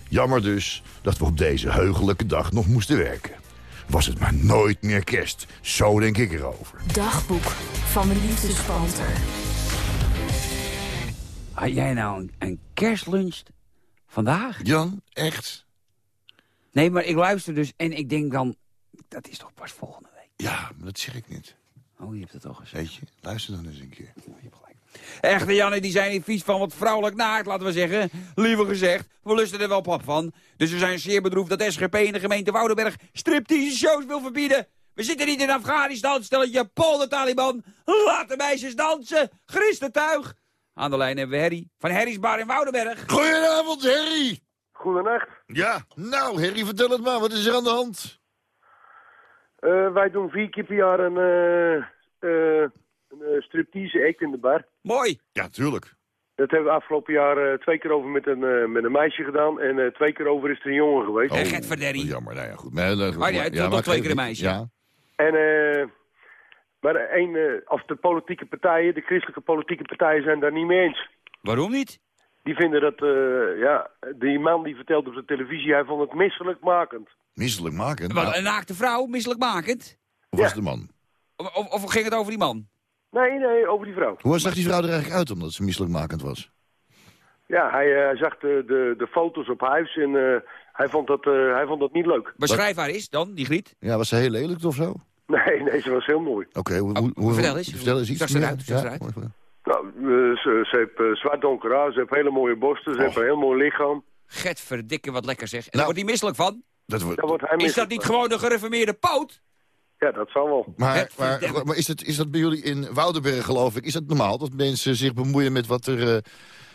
Jammer dus dat we op deze heugelijke dag nog moesten werken. Was het maar nooit meer kerst. Zo denk ik erover. Dagboek van de liefdespanter. Had jij nou een, een kerstlunch vandaag? Jan, echt? Nee, maar ik luister dus en ik denk dan... Dat is toch pas volgende week? Ja, maar dat zeg ik niet. Oh, je hebt het al gezegd. Weet je, luister dan eens een keer. Echte Janne, die zijn niet vies van wat vrouwelijk naakt, laten we zeggen. Liever gezegd, we lusten er wel pap van. Dus we zijn zeer bedroefd dat SGP in de gemeente Woudenberg striptease shows wil verbieden. We zitten niet in Afghanistan, stel je Pol de Taliban. Laat de meisjes dansen, Christentuig. Aan de lijn hebben we Harry van Harry's Bar in Woudenberg. Goedenavond, Harry. Goedenacht. Ja, nou, Harry, vertel het maar. Wat is er aan de hand? Eh, wij doen vier keer per jaar een, eh, eh, een eh, striptease act in de bar. Mooi. Ja, tuurlijk. Dat hebben we afgelopen jaar eh, twee keer over met een, eh, met een meisje gedaan. En eh, twee keer over is er een jongen geweest. En Gert Verderrie. Jammer, nou ja, goed. Maar, uh, Maar ja, twee keer een meisje? Ja. En, eh, maar een, eh, of de politieke partijen, de christelijke politieke partijen zijn daar niet mee eens. Waarom niet? Die vinden dat, eh, ja, die man die vertelt op de televisie, hij vond het misselijkmakend. Misselijk maken. Wat, Nou, een naakte vrouw, misselijkmakend? of was de man? Of, of, of ging het over die man? Nee, nee, over die vrouw. Hoe zag die vrouw er eigenlijk uit omdat ze misselijkmakend was? Ja, hij, eh, zag de, de, de foto's op huis en eh, hij, vond dat, eh, hij vond dat niet leuk. Beschrijf haar eens dan, die griet. Ja, was ze heel lelijk of zo? Oké, Nee, nee, ze was heel mooi. hoe, hoe, Oh, hoe- vertel eens. Vertel eens iets Zag ze eruit? Zag ze Ja, eruit? mooi. Nou, ze, ze heeft zwart donker haar, ze heeft hele mooie borsten, ze heeft een heel mooi lichaam. Get verdikke wat lekker zeg. En Nou. daar wordt hij misselijk van. Dat wordt... Wordt hij Is dat niet van. gewoon een gereformeerde poot? Ja, dat zal wel. Maar, maar, is, het, is dat bij jullie in Woudenberg, geloof ik, is dat normaal? Dat mensen zich bemoeien met wat er eh,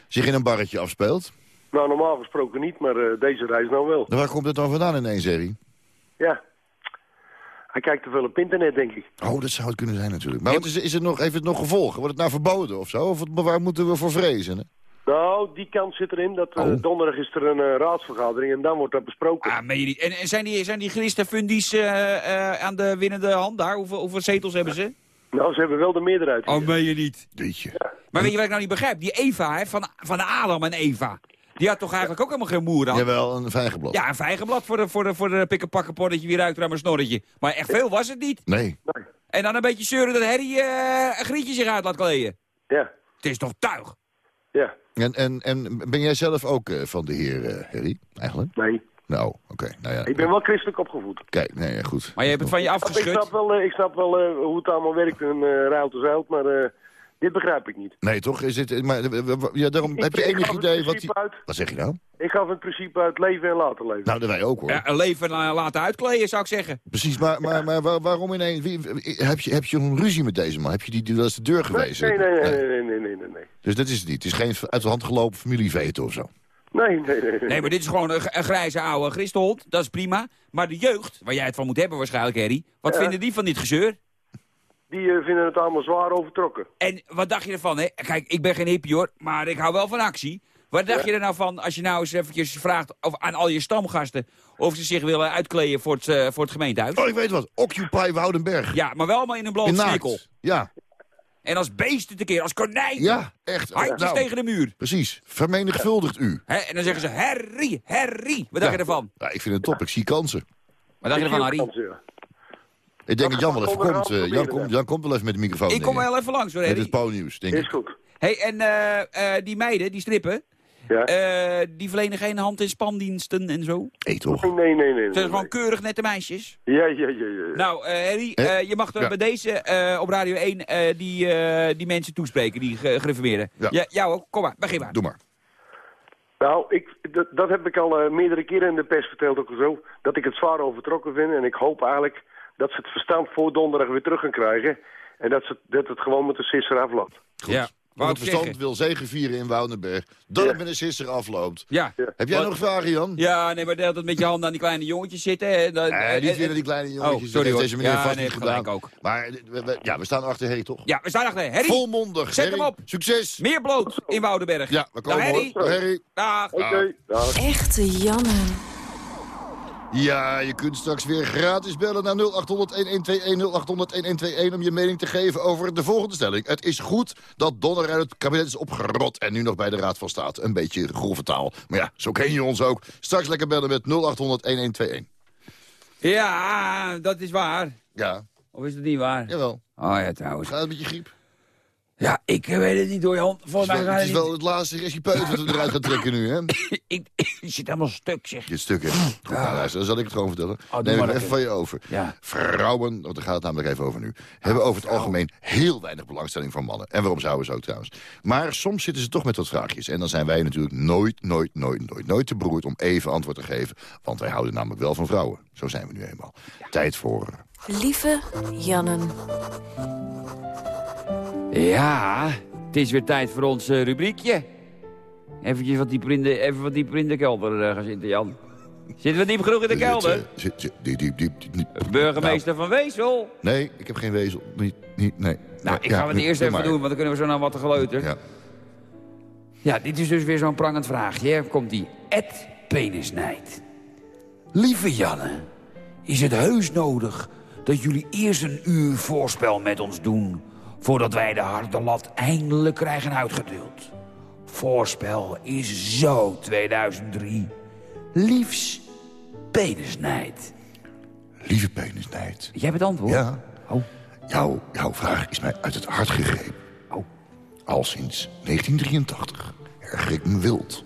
zich in een barretje afspeelt? Nou, normaal gesproken niet, maar eh, deze reis nou wel. En waar komt het dan vandaan ineens, Harry? Ja. Hij kijkt te veel op internet, denk ik. Oh, dat zou het kunnen zijn natuurlijk. Maar wat is, is het nog, heeft het nog gevolgen? Wordt het nou verboden of zo? Of wat- waar moeten we voor vrezen? Hè? Nou, die kans zit erin. Dat, eh, Oh. Donderdag is er een eh, raadsvergadering en dan wordt dat besproken. Ah, meen je niet. En, en zijn die, zijn die christenfundies eh, eh, aan de winnende hand daar? Hoeveel, hoeveel zetels hebben ze? Nou, ze hebben wel de meerderheid. Oh, meen je niet. Jeetje. Maar weet je wat ik nou niet begrijp? Die Eva, hè, van, van Adam en Eva. Die had toch eigenlijk ook helemaal geen moer aan? Jawel, een vijgenblad. Ja, een vijgenblad voor de, voor de, voor de je weer aan mijn snorretje. Maar echt veel was het niet. Nee. En dan een beetje zeuren dat Harry eh, een grietje zich uit laat kleden. Ja, Het is toch tuig? ja. En, en, en ben jij zelf ook eh, van de heer eh, Harry, eigenlijk? Nee. Nou, oké. Nou ja, Ik ben wel christelijk opgevoed. kijk, nee, ja, goed. Maar je hebt het van je Ik afgeschud. snap wel, eh, ik snap wel eh, hoe het allemaal werkt in uh, ruil te zeilt, maar eh, dit begrijp ik niet. Nee, toch? Is het, maar, eh, w- w- ja, daarom Ik- heb je enig idee wat die... uit. Wat zeg je nou? Ik gaf het principe uit leven en laten leven. Nou, dat wij ook hoor. Ja, een leven eh, laten uitkleden, zou ik zeggen. Precies, maar, maar, maar waar- waarom ineens... Wie, heb, je, heb je een ruzie met deze man? Heb je die, die wel eens de deur nee, geweest? nee, nee, nee, nee, nee, nee, nee, nee. Dus dat is het niet. Het is geen uit de hand gelopen familieveto of zo. Nee, nee, nee. nee. Nee, maar dit is gewoon een, een grijze oude christenhond. Dat is prima. Maar de jeugd, waar jij het van moet hebben waarschijnlijk, Harry. Wat Ja. vinden die van dit gezeur? Die eh, vinden het allemaal zwaar overtrokken. En wat dacht je ervan, hè? Kijk, ik ben geen hippie hoor, maar ik hou wel van actie. Wat dacht je er nou van als je nou eens eventjes vraagt of, aan al je stamgasten... of ze zich willen uitkleden voor het, eh, voor het gemeentehuis? Oh, ik weet wat. Occupy Woudenberg. Ja, maar wel allemaal in een bloot cirkel. Ja, En als beesten tekeer, als konijn. ja, echt. Handjes Nou, tegen de muur. Precies. Vermenigvuldigt u. Hè? En dan zeggen ze, Harry, Harry. Wat dacht je ervan? Ja, ik vind het top. Ik zie kansen. Wat dacht je ervan, Harry? Ik denk dat Jan wel even komt. eh, Jan. Jan komt wel even met de microfoon. Ik kom wel even langs hoor, Met Harry. het po-nieuws, denk Is ik. goed. hey, en eh, eh, die meiden, die strippen... Ja. eh, die verlenen geen hand- en spandiensten en zo. Hey, toch? Nee, nee, nee. nee, Ze zijn nee. gewoon keurig nette meisjes. Ja, ja, ja, ja. Nou, eh, Harry, eh, je mag er Ja. bij deze eh, op Radio 1 eh, die, eh, die mensen toespreken, die ge gereformeerden. Ja. Ja. jou ook. Kom maar, begin maar. Doe maar. Nou, ik, dat, dat heb ik al eh, meerdere keren in de pers verteld ook zo. Dat ik het zwaar overtrokken vind. En ik hoop eigenlijk dat ze het verstand voor donderdag weer terug gaan krijgen. En dat, ze, dat het gewoon met de sisser afloopt. Ja. Wou Want het verstand zeggen. wil zegenvieren in Woudenberg. Dat Ja. het met een sisser afloopt. Ja. Heb jij Wat- nog vragen, Jan? Ja, nee, maar dat het met je handen aan die kleine jongetjes zitten. Hè, dat, Nee, eh, niet eh, weer naar die kleine jongetjes. Oh, Dat sorry heeft deze meneer Ja, vast nee, niet gedaan. ook. Maar eh, we, we- ja, we staan achter Harry, toch? Ja, we staan achter. Harry, Volmondig. Zet Harry. hem op. Succes. meer bloot in Woudenberg. Ja, we komen Dag, Harry. hoor. Dag, Harry. Dag. Echte Janne. Ja, je kunt straks weer gratis bellen naar 0800-1121, 0800-1121... om je mening te geven over de volgende stelling. Het is goed dat Donner uit het kabinet is opgerot... en nu nog bij de Raad van State. Een beetje grove taal. Maar ja, zo ken je ons ook. Straks lekker bellen met 0800-1121. Ja, dat is waar. Ja, Of is het niet waar? jawel. Oh ja, trouwens. Gaat het met je griep? Ja, ik weet het niet hoor, Jan. Het is Volgens mij het is wel het laatste recipeut wat we eruit gaan trekken nu, hè? [laughs] Ik, ik zit helemaal stuk, zeg. Dit stuk, hè? Goed, nou, luister, dan zal ik het gewoon vertellen. doe Neem ik even even. van je over. Ja. Vrouwen, want daar gaat het namelijk even over nu... hebben over het algemeen heel weinig belangstelling voor mannen. En waarom zouden ze ook trouwens? Maar soms zitten ze toch met wat vraagjes. En dan zijn wij natuurlijk nooit, nooit, nooit, nooit, nooit te beroerd... om even antwoord te geven. Want wij houden namelijk wel van vrouwen. Zo zijn we nu eenmaal. Tijd voor... eh, Lieve Jannen. Ja, het is weer tijd voor ons eh, rubriekje. Eventjes wat dieper in de, even wat dieper in de kelder eh, gaan zitten, Jan. Zitten we diep genoeg in de kelder? Zit, zit, zit, diep, diep, diep, diep, diep. Burgemeester van Wezel. Nou, nee, ik heb geen wezel. Niet, niet, nee. Nou, ik Ja, ga het nu, eerst even maar. doen, want dan kunnen we zo naar wat te geleuter. Ja. Ja. dit is dus weer zo'n prangend vraagje. hè. Komt die Ed Penisnijd. Lieve Janne, is het heus nodig dat jullie eerst een uur voorspel met ons doen... voordat wij de harde lat eindelijk krijgen uitgedeeld? Voorspel is zo 2003. Liefs Penisnijd. Lieve penisnijd. Jij hebt het antwoord? Ja. Oh. Jouw, jouw vraag is mij uit het hart gegrepen. Oh. Al sinds 1983 erger ik me wild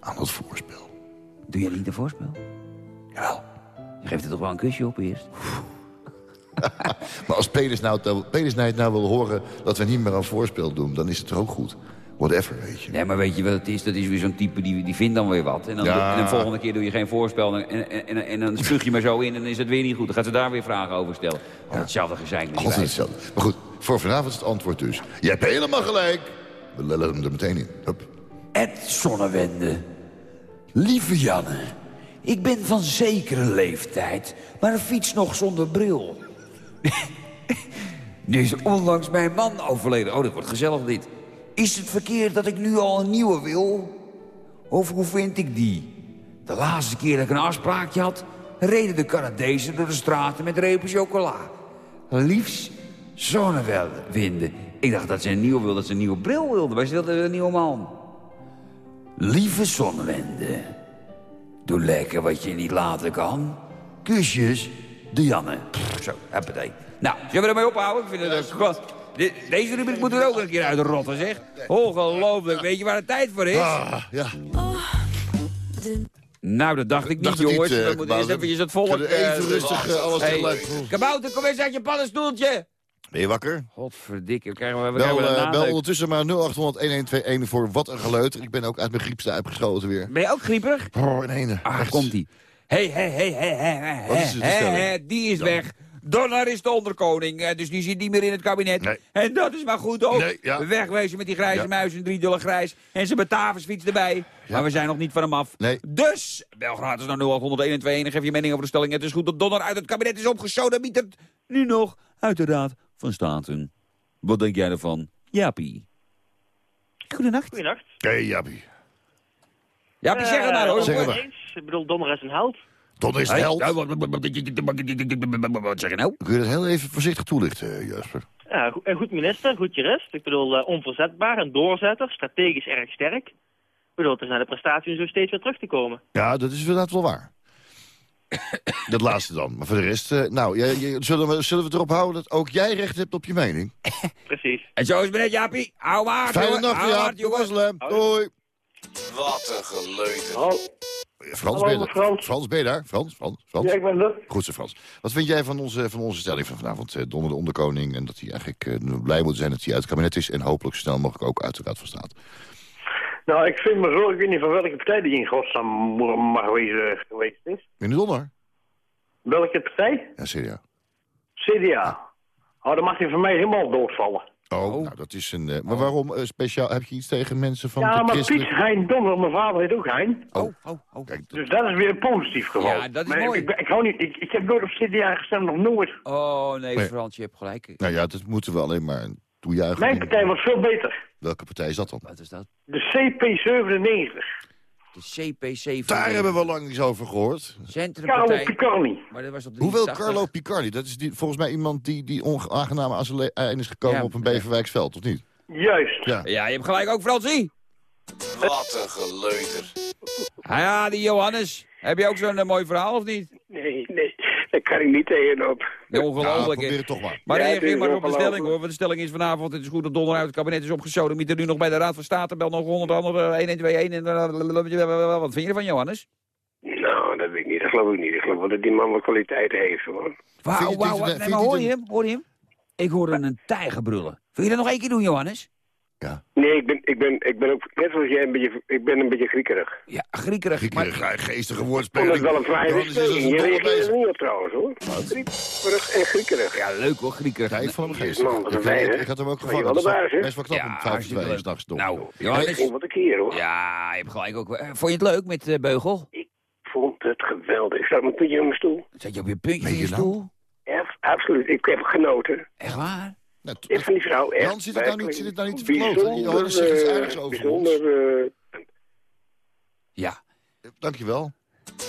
aan dat voorspel. Doe je niet een voorspel? Jawel. Je geeft er toch wel een kusje op eerst? [laughs] Maar als penisnijd nou, penisnijd nou wil horen dat we niet meer aan voorspel doen... dan is het er ook goed. Whatever, weet je. Nee, maar weet je wat het is? Dat is weer zo'n type die, die vindt dan weer wat. En dan, Ja. en de volgende keer doe je geen voorspel en, en, en, en dan spuug je maar zo in en dan is het weer niet goed. Dan gaat ze daar weer vragen over stellen. Altijd hetzelfde gezeik. Altijd hetzelfde. Maar goed, voor vanavond is het antwoord dus. Je hebt helemaal gelijk. We lellen hem er meteen in. Hup. Ed Zonnewende. Lieve Janne, ik ben van zekere leeftijd, maar fiets nog zonder bril. Nu is [laughs] onlangs mijn man overleden. Oh, dat wordt gezellig dit. Is het verkeerd dat ik nu al een nieuwe wil? Of hoe vind ik die? De laatste keer dat ik een afspraakje had... reden de Canadezen door de straten met repen chocola. Liefs Zonnewende. Ik dacht dat ze een nieuwe wilde, dat ze een nieuwe bril wilde. Maar ze wilde een nieuwe man. Lieve Zonnewende. Doe lekker wat je niet laten kan. Kusjes, de Janne. Pff, Zo, huppatee. Nou, zullen we ermee ophouden? Ik vind het ook... God, de- deze rubriek moeten we er ook een keer uitrotten, zeg. Ongelooflijk. Weet je waar het tijd voor is? Ah, ja. Nou, dat dacht ik niet, Dacht jongens. niet, eh, we moeten eerst eventjes het volk... Even eh, rustig, eh, alles hey, tegelijk. Kabouter, kom eens uit je paddenstoeltje. Ben je wakker? Godverdikke, we krijgen we, we Bel, krijgen we eh, een bel nadeuk. ondertussen maar 0800-1121 voor wat een geleuter. Ik ben ook uit mijn griepstuip geschoten weer. Ben je ook grieperig? Oh, in ene. Ah, komt-ie. Hé, hé, hé, hé, hé, is die is weg. Donner is de onderkoning, eh, dus die zit niet meer in het kabinet. Nee. En dat is maar goed ook. Nee, ja. Wegwezen met die grijze Ja. muis en drie dulle grijs. En zijn betaversfiets erbij. Maar we zijn nog niet van hem af. Nee. Dus, bel gratis naar 0801 en geef je mening over de stelling. Het is goed dat Donner uit het kabinet is opgesodemieterd. Nu nog uit de Raad van Staten. Wat denk jij ervan? Jaapie. Goedenacht. Goedenacht. Hey, Jappie. Jaapie, zeg het maar hoor. Zeg het maar. Ik bedoel, Donner is een held. Donner is Hey, held. nou, wat- zeg je nou? Kun je dat heel even voorzichtig toelichten, eh, Jasper? Ja, go- een goed minister, goed jurist. Ik bedoel, eh, onverzetbaar, een doorzetter, strategisch erg sterk. Ik bedoel, het is naar de prestatie om zo steeds weer terug te komen. Ja, dat is inderdaad wel waar. dat laatste dan. Maar voor de rest, eh, nou, jij- jij- zullen, we, zullen we het erop houden dat ook jij recht hebt op je mening? Precies. En zo is het Jaapie. Hou maar, Fijne nacht, Hou ja. hard, jongens. Moslem. Doei. Wat een geleuter. Hallo, Frans, Hallo, ben je daar? Frans. Frans, ben je daar? Frans, Frans, Frans. ja, ik ben er. Goed zo, Frans. Wat vind jij van onze, van onze stelling van vanavond? Eh, Donner de onderkoning en dat hij eigenlijk eh, blij moet zijn dat hij uit het kabinet is... en hopelijk zo snel mogelijk ook uit de Raad van State. Nou, ik vind me zo, ik weet niet van welke partij die in godsnaam maar geweest, geweest is. Meneer Donner? Welke partij? Ja, CDA. CDA. Oh, dan mag hij van mij helemaal doodvallen. Oh, nou, dat is een... eh, maar waarom eh, speciaal? Heb je iets tegen mensen van ja, de maar christelijke... Piet Hein Donner, mijn vader heet ook Hein. Oh, oh, Kijk, Dus dat is weer een positief geval. Ja, dat is maar mooi. Ik, ik, hou niet, ik, ik heb nooit op CDA gestemd, nog nooit. Oh, nee, Nee. Frans, je hebt gelijk. nou ja, dat moeten we alleen maar toejuichen. Mijn partij was veel beter. Welke partij is dat dan? Wat is dat? De CP97. De CPC. Daar hebben we lang niets over gehoord. Carlo. Picarni. Maar dat was op de Hoewel 80. Carlo Picardi, dat is die, volgens mij iemand die, die onaangenaam aan zijn le- eind is gekomen Ja. op een Beverwijksveld, of niet? Juist. Ja. Ja, je hebt gelijk ook, Fransie. Wat een geleuter. Ah ja, die Johannes. Heb je ook zo'n eh, mooi verhaal of niet? Nee, [laughs] daar kan ik niet tegenop. Ja, ongelooflijk. probeer hè. het toch maar. Maar Ja, reageer maar op de stelling hoor. Want de stelling is vanavond, het is goed dat donderdag het kabinet is opgeschoten. Moet er nu nog bij de Raad van State, bel nog 100 andere 1121 en wat vind je ervan, Johannes? Nou, dat weet ik niet. Dat geloof ik niet. Ik geloof wel dat die man wat kwaliteiten heeft, hoor. Wauw, wauw, nee, maar hoor je hem? Hoor je hem? Ik hoorde een tijger brullen. Wil je dat nog één keer doen, Johannes? Nee, ik ben, ik ben, ik ben ook, net zoals jij, een beetje, ik ben een beetje griekerig. Ja, griekerig. Griekerig, ja, geestige Ik vond woordspeling. het wel een is wisseling. een Je reageert er niet op trouwens, hoor. Griekerig en griekerig. Ja, leuk hoor, griekerig. Ja, ik vond hem geestig. Man, Ik, ik had hem ook Maar gevangen. Dat is best wel knap Ja, om vijf hartstikke twee leuk. s'nachts toch. Nou, Ik Johannes. vond wat ik hier, hoor. Ja, je hebt gelijk ook. Eh, Vond je het leuk met eh, Beugel? Ik vond het geweldig. Ik zat met een puntje op mijn stoel. Zat je op je puntje je je nou? stoel? Ja, absoluut. Ik heb genoten. Echt waar? Nou, Dit van die vrouw, echt. Jan, zit het nou niet- zit het nou niet te verkloten? Johannes zegt iets eh, aardigs over ons. Bijzonder, eh, Ja. Dankjewel.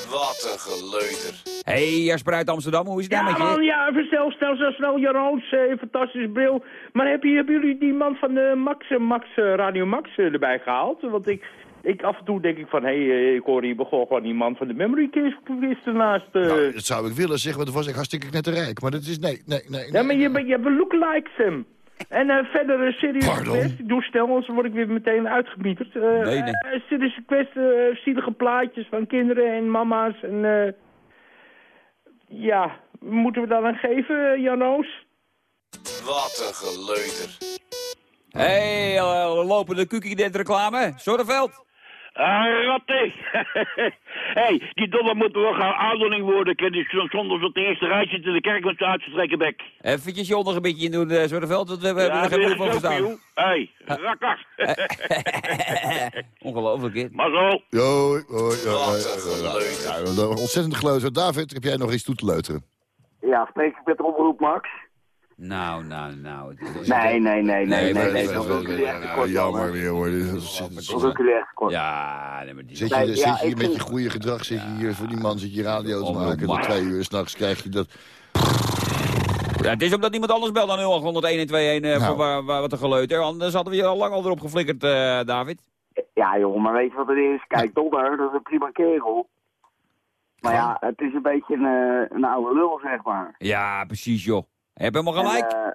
Wat een geleuter. Hé, Jasper uit Amsterdam, hoe is het Ja, met man, je? ja, verstel, snel, snel, snel, Jaroos, eh, fantastische bril. Maar heb je, hebben jullie die man van de Max, eh, Max eh, Radio Max eh, erbij gehaald? Want ik, ik, af en toe denk ik van, hé, hey, eh, ik hoor hier begon gewoon die man van de Memory Quiz ernaast. eh. Nou, dat zou ik willen zeggen, maar dat was ik hartstikke net te rijk. Maar dat is, nee, nee, nee. ja, maar nee. je, bent- je hebt een lookalikes hem. En eh, verder een serieuze Pardon? quest. Ik doe snel, anders word ik weer meteen uitgebieterd. Eh Nee, nee. eh, serieuze quest, zielige plaatjes van kinderen en mama's. En, eh, ja, moeten we dat aan geven, Janoos? Wat een geleuter. Hé, hey, lopende kukkie reclame. Zorreveld. Ah, wat is? [laughs] hey, die dollar moet wel gaan aandoening worden. Kan die zonder op de eerste rij zitten in de kerk met zijn uitgestrekken bek. Eventjes je ondergebiedje in doen, uh, Zorreveld. want We, we hebben er geen moeite van verstaan. Hé, rakker. [laughs] Ongelooflijk, hè? maar zo. Jo, hoi, ja, ja, een ja, ja, ja, Ontzettend geleuter. David, heb jij nog iets toe te leuteren? Ja, spreek ik met de omroep Max? Nou, nou, nou. Nee, nee, nee, nee, nee, Dat wil ik jullie echt kort Jammer weer hoor. Dit is- Dat wil ik jullie echt kort. Ja, nee, maar die... Zit je, Nee, zit ja, je hier ik met vind- je goede gedrag, zit je hier voor die man, zit je radio te maken. Tot Max. twee uur s'nachts krijg je dat. Ja, het is omdat niemand anders belt dan 0800 1121 eh, Nou. voor waar, wat een geleuter. Anders hadden we hier al lang al erop geflikkerd, eh, David. Ja, joh, maar weet je wat het is? Kijk, Donner, dat is een prima kerel. Maar ja, het is een beetje een, eh, een oude lul, zeg maar. Ja, precies, joh. Heb helemaal gelijk. En, eh,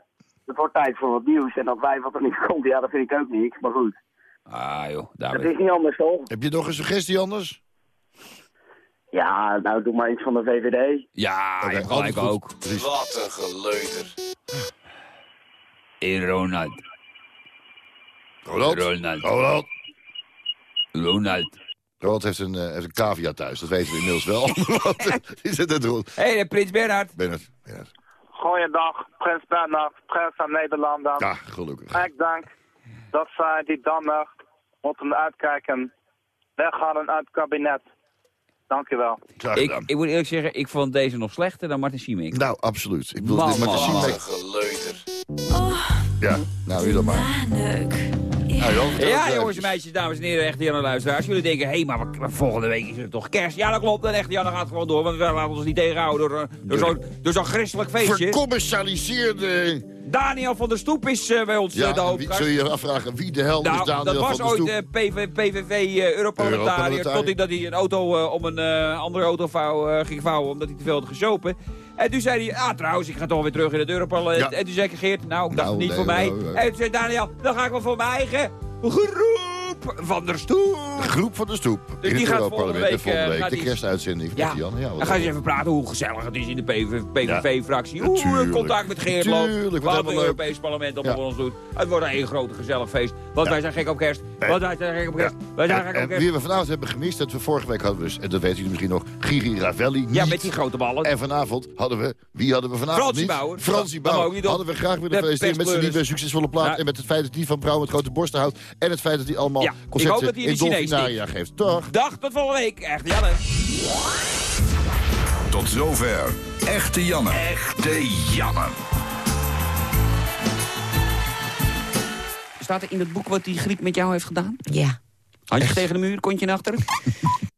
het wordt tijd voor wat nieuws. En dat wij wat er niet [laughs] komt, ja, dat vind ik ook niks. Maar goed, ah, joh, het David. is niet anders, toch? Heb je nog een suggestie anders? Ja, nou, doe maar iets van de VVD. Ja, Oké, je hebt gelijk ook. Precies. Wat een geleuter. Hey, Ronald. Ronald? Ronald. Ronald? Ronald. Ronald heeft een, eh, heeft een cavia thuis, dat weten we inmiddels wel. [laughs] Want, eh, het. Hé, hey, Prins Bernhard. Bernard, Bernard. Goeiedag, Prins Bernhard, Prins van Nederland. Ja, gelukkig. Ik denk dat zij die Danner moeten uitkijken. Weghalen uit het kabinet. Dankjewel. Graag Ik, gedaan. ik moet eerlijk zeggen, ik vond deze nog slechter dan Martin Schiemink. Nou, absoluut. Ik bedoel, Man, dit met- een geleuter. Ja, nou, u dan maar. Leuk. Nou, Jan, Ja, jongens en meisjes, dames en heren, echte Janne luisteraars. Jullie denken, hé, hey, maar volgende week is het toch kerst? Ja, dat klopt. En echte Janne gaat gewoon door, want we laten ons niet tegenhouden door, eh, door zo'n christelijk feestje. Vercommercialiseerde... Daniel van der Stoep is eh, bij ons eh, de Ja, wie, hoofdgast. zul je je afvragen wie de hel is Nou, Daniel dat van was der ooit Stoep? eh, PV, PVV eh, Europarlementariër. Europarlementariër. Tot hij, dat hij een auto eh, om een eh, andere auto vouw, eh, ging vouwen. Omdat hij te veel had gezopen. En toen zei hij, ah trouwens, ik ga toch weer terug in het Europarlement. Ja. En toen zei ik, Geert, nou, ik dacht Nou, niet nee, voor mij. nou, nou. En toen zei Daniel, dan ga ik wel voor mijn eigen groep van der Stoep. De groep van de stoep. Dus in die het gaat volgende week, En volgende eh, week gaat de die- kerstuitzending van Ja, Jan. Ja, dan gaan ze even praten hoe gezellig het is in de PVV-fractie. Hoe Natuurlijk. contact met Geert loopt. Wat het. Europees parlement allemaal voor ons doet. Het wordt een heel groot gezellig feest. Want wij zijn gek op kerst. Want wij zijn gek op kerst. Wij zijn gek op wie kerst. we vanavond hebben gemist, dat we vorige week hadden we dus, en dat weten jullie misschien nog, Gigi Ravelli Ja, met die grote ballen. En vanavond hadden we, wie hadden we vanavond Fransie niet? Bauer. Fransie Bauer. Hadden we graag willen feliciteren met zijn nieuwe succesvolle plaat. En met het feit dat hij van vrouwen met grote borsten houdt. En het feit dat hij allemaal Ja, ik hoop dat hij in de Chinees geeft. Toch? Dag, tot volgende week. Echt, Janne. Tot zover. Echte Janne. Echte Janne. Staat er in het boek wat die griep met jou heeft gedaan? Ja. Handje tegen de muur, kontje naar achter. [laughs]